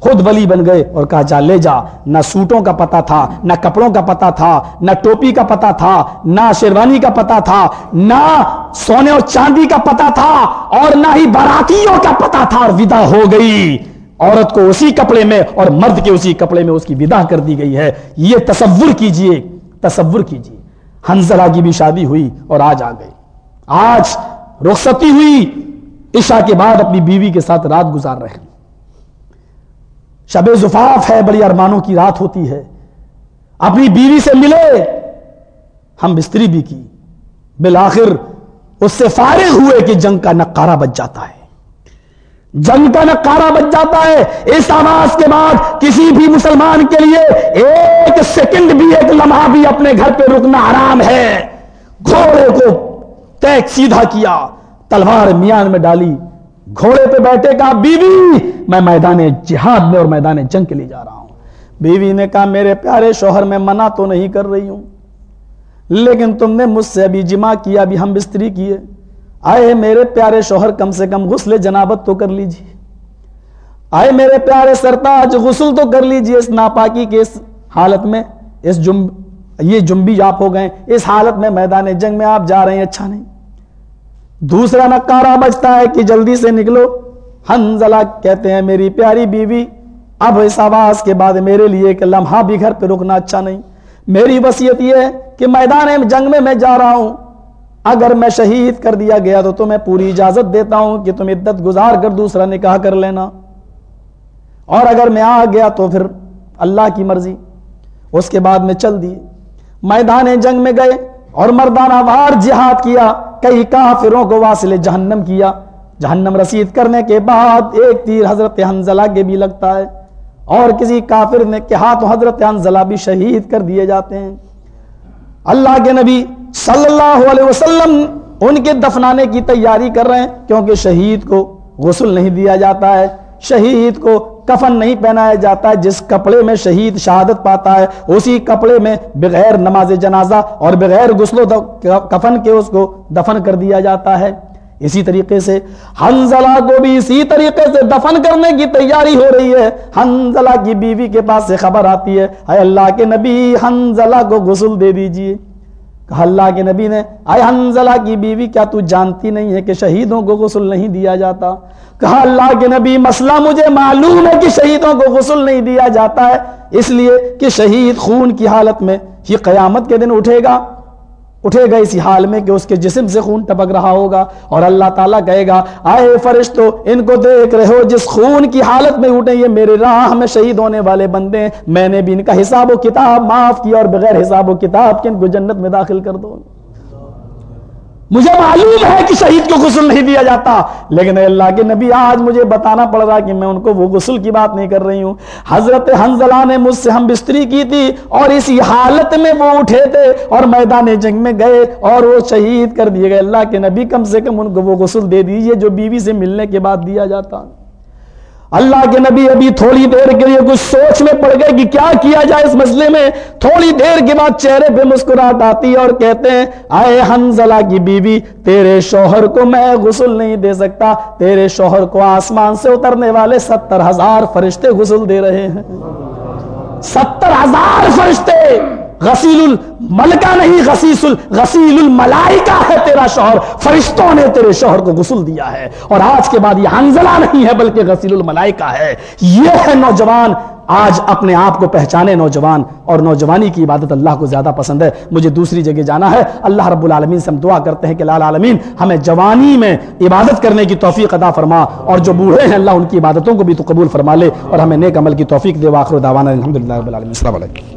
خود ولی بن گئے اور کہا، جا لے جا۔ نہ سوٹوں کا پتا تھا، نہ کپڑوں کا پتا تھا، نہ ٹوپی کا پتا تھا، نہ شیروانی کا پتا تھا، نہ سونے اور چاندی کا پتا تھا اور نہ ہی براتیوں کا پتا تھا اور ودا ہو گئی۔ عورت کو اسی کپڑے میں اور مرد کے اسی کپڑے میں اس کی ودا کر دی گئی ہے۔ یہ تصور کیجیے تصور کیجیے۔ ہنزلہ کی بھی شادی ہوئی اور آج آ گئی۔ آج رخصتی ہوئی۔ عشاء کے بعد اپنی بیوی کے ساتھ رات گزار رہے ہیں۔ شب زفاف ہے، بڑی ارمانوں کی رات ہوتی ہے۔ اپنی بیوی سے ملے، ہم بستری بھی کی۔ بالآخر اس سے فارغ ہوئے کہ جنگ کا نقارہ بچ جاتا ہے۔ جنگ کا نقارہ بچ جاتا ہے۔ اس آواز کے بعد کسی بھی مسلمان کے لیے ایک سیکنڈ بھی ایک لمحہ بھی اپنے گھر پہ رکنا آرام ہے۔ گھوڑے کو تیک سیدھا کیا۔ تلوار میان میں ڈالی، گھوڑے پہ بیٹھے کہا، بیوی، میں میدان جہاد میں اور میدان جنگ کے لیے جا رہا ہوں۔ بیوی نے کہا، میرے پیارے شوہر، میں منع تو نہیں کر رہی ہوں۔ لیکن تم نے مجھ سے ابھی جمع کیا، ابھی ہم بستری کیے آئے میرے پیارے شوہر، کم سے کم غسل جنابت تو کر لیجیے آئے میرے پیارے سرتاج، غسل تو کر لیجیے اس ناپاکی کے اس حالت میں، اس جنب یہ جنبی آپ ہو گئے اس حالت میں میدان جنگ میں آپ جا رہے ہیں اچھا نہیں۔ دوسرا نکارا بچتا ہے کہ جلدی سے نکلو۔ ہنزلہ کہتے ہیں، میری پیاری بیوی، اب اس آواز کے بعد میرے لیے کہ لمحہ بھی گھر پہ رکنا اچھا نہیں۔ میری وسیعت یہ ہے کہ میدان جنگ میں میں جا رہا ہوں۔ اگر میں شہید کر دیا گیا تو تمہیں پوری اجازت دیتا ہوں کہ تم عدت گزار کر دوسرا نکاح کر لینا۔ اور اگر میں آ گیا تو پھر اللہ کی مرضی۔ اس کے بعد میں چل دی میدان جنگ میں گئے اور مردانہ وار جہاد کیا۔ کئی کافروں کو واصل جہنم کیا۔ جہنم رسید کرنے کے بعد ایک تیر حضرت حنزلہ کے بھی لگتا ہے۔ اور کسی کافر نے کہا تو حضرت حنزلہ بھی شہید کر دیے جاتے ہیں۔ اللہ کے نبی صلی اللہ علیہ وسلم ان کے دفنانے کی تیاری کر رہے ہیں کیونکہ شہید کو غسل نہیں دیا جاتا ہے۔ شہید کو کفن نہیں پہنایا جاتا ہے، جس کپڑے میں شہید شہادت پاتا ہے، اسی کپڑے میں بغیر نماز جنازہ اور بغیر غسل و کفن کے اس کو دفن کر دیا جاتا ہے۔ اسی طریقے سے حنزلہ کو بھی اسی طریقے سے دفن کرنے کی تیاری ہو رہی ہے۔ حنزلہ کی بیوی کے پاس سے خبر آتی ہے، اے اللہ کے نبی حنزلہ کو غسل دے دیجیے۔ کہا اللہ کے نبی نے، اے حنزلہ کی بیوی، کیا تو جانتی نہیں ہے کہ شہیدوں کو غسل نہیں دیا جاتا؟ کہا، اللہ کے نبی، مسئلہ مجھے معلوم ہے کہ شہیدوں کو غسل نہیں دیا جاتا ہے، اس لیے کہ شہید خون کی حالت میں یہ قیامت کے دن اٹھے گا۔ اٹھے گا اسی حال میں کہ اس کے جسم سے خون ٹپک رہا ہوگا اور اللہ تعالیٰ کہے گا، آئے فرشتو، ان کو دیکھ رہے ہو، جس خون کی حالت میں اٹھے یہ میرے راہ میں شہید ہونے والے بندے ہیں۔ میں نے بھی ان کا حساب و کتاب معاف کیا اور بغیر حساب و کتاب کے ان کو جنت میں داخل کر دو مجھے معلوم ہے کہ شہید کو غسل نہیں دیا جاتا۔ لیکن اللہ کے نبی، آج مجھے بتانا پڑ رہا کہ میں ان کو وہ غسل کی بات نہیں کر رہی ہوں۔ حضرت حنزلہ نے مجھ سے ہم بستری کی تھی اور اسی حالت میں وہ اٹھے تھے اور میدان جنگ میں گئے اور وہ شہید کر دیے گئے۔ اللہ کے نبی کم سے کم ان کو وہ غسل دے دیجیے جو بیوی سے ملنے کے بعد دیا جاتا۔ اللہ کے نبی ابھی تھوڑی دیر کے لیے کچھ سوچ میں پڑ گئے کہ کیا کیا جائے اس مسئلے میں۔ تھوڑی دیر کے بعد چہرے پہ مسکراہٹ آتی ہے اور کہتے ہیں، آئے حنزلہ کی بیوی، تیرے شوہر کو میں غسل نہیں دے سکتا۔ تیرے شوہر کو آسمان سے اترنے والے ستر ہزار فرشتے غسل دے رہے ہیں۔ ستر ہزار فرشتے! غسیل الملکہ نہیں غسیس غسیل الملائکہ ہے تیرا شوہر۔ فرشتوں نے تیرے شوہر کو غسل دیا ہے۔ اور آج کے بعد یہ حنزلہ نہیں ہے، بلکہ غسیل الملائکہ ہے۔ یہ ہے نوجوان۔ آج اپنے آپ کو پہچانے نوجوان۔ اور نوجوانی کی عبادت اللہ کو زیادہ پسند ہے۔ مجھے دوسری جگہ جانا ہے۔ اللہ رب العالمین سے ہم دعا کرتے ہیں کہ لال عالمین، ہمیں جوانی میں عبادت کرنے کی توفیق عطا فرما۔ اور جو بوڑھے ہیں، اللہ ان کی عبادتوں کو بھی تو قبول فرما لے۔ اور ہمیں نیک عمل کی توفیق دے۔ واخر دعوانا الحمدللہ رب العالمین۔ السلام علیکم۔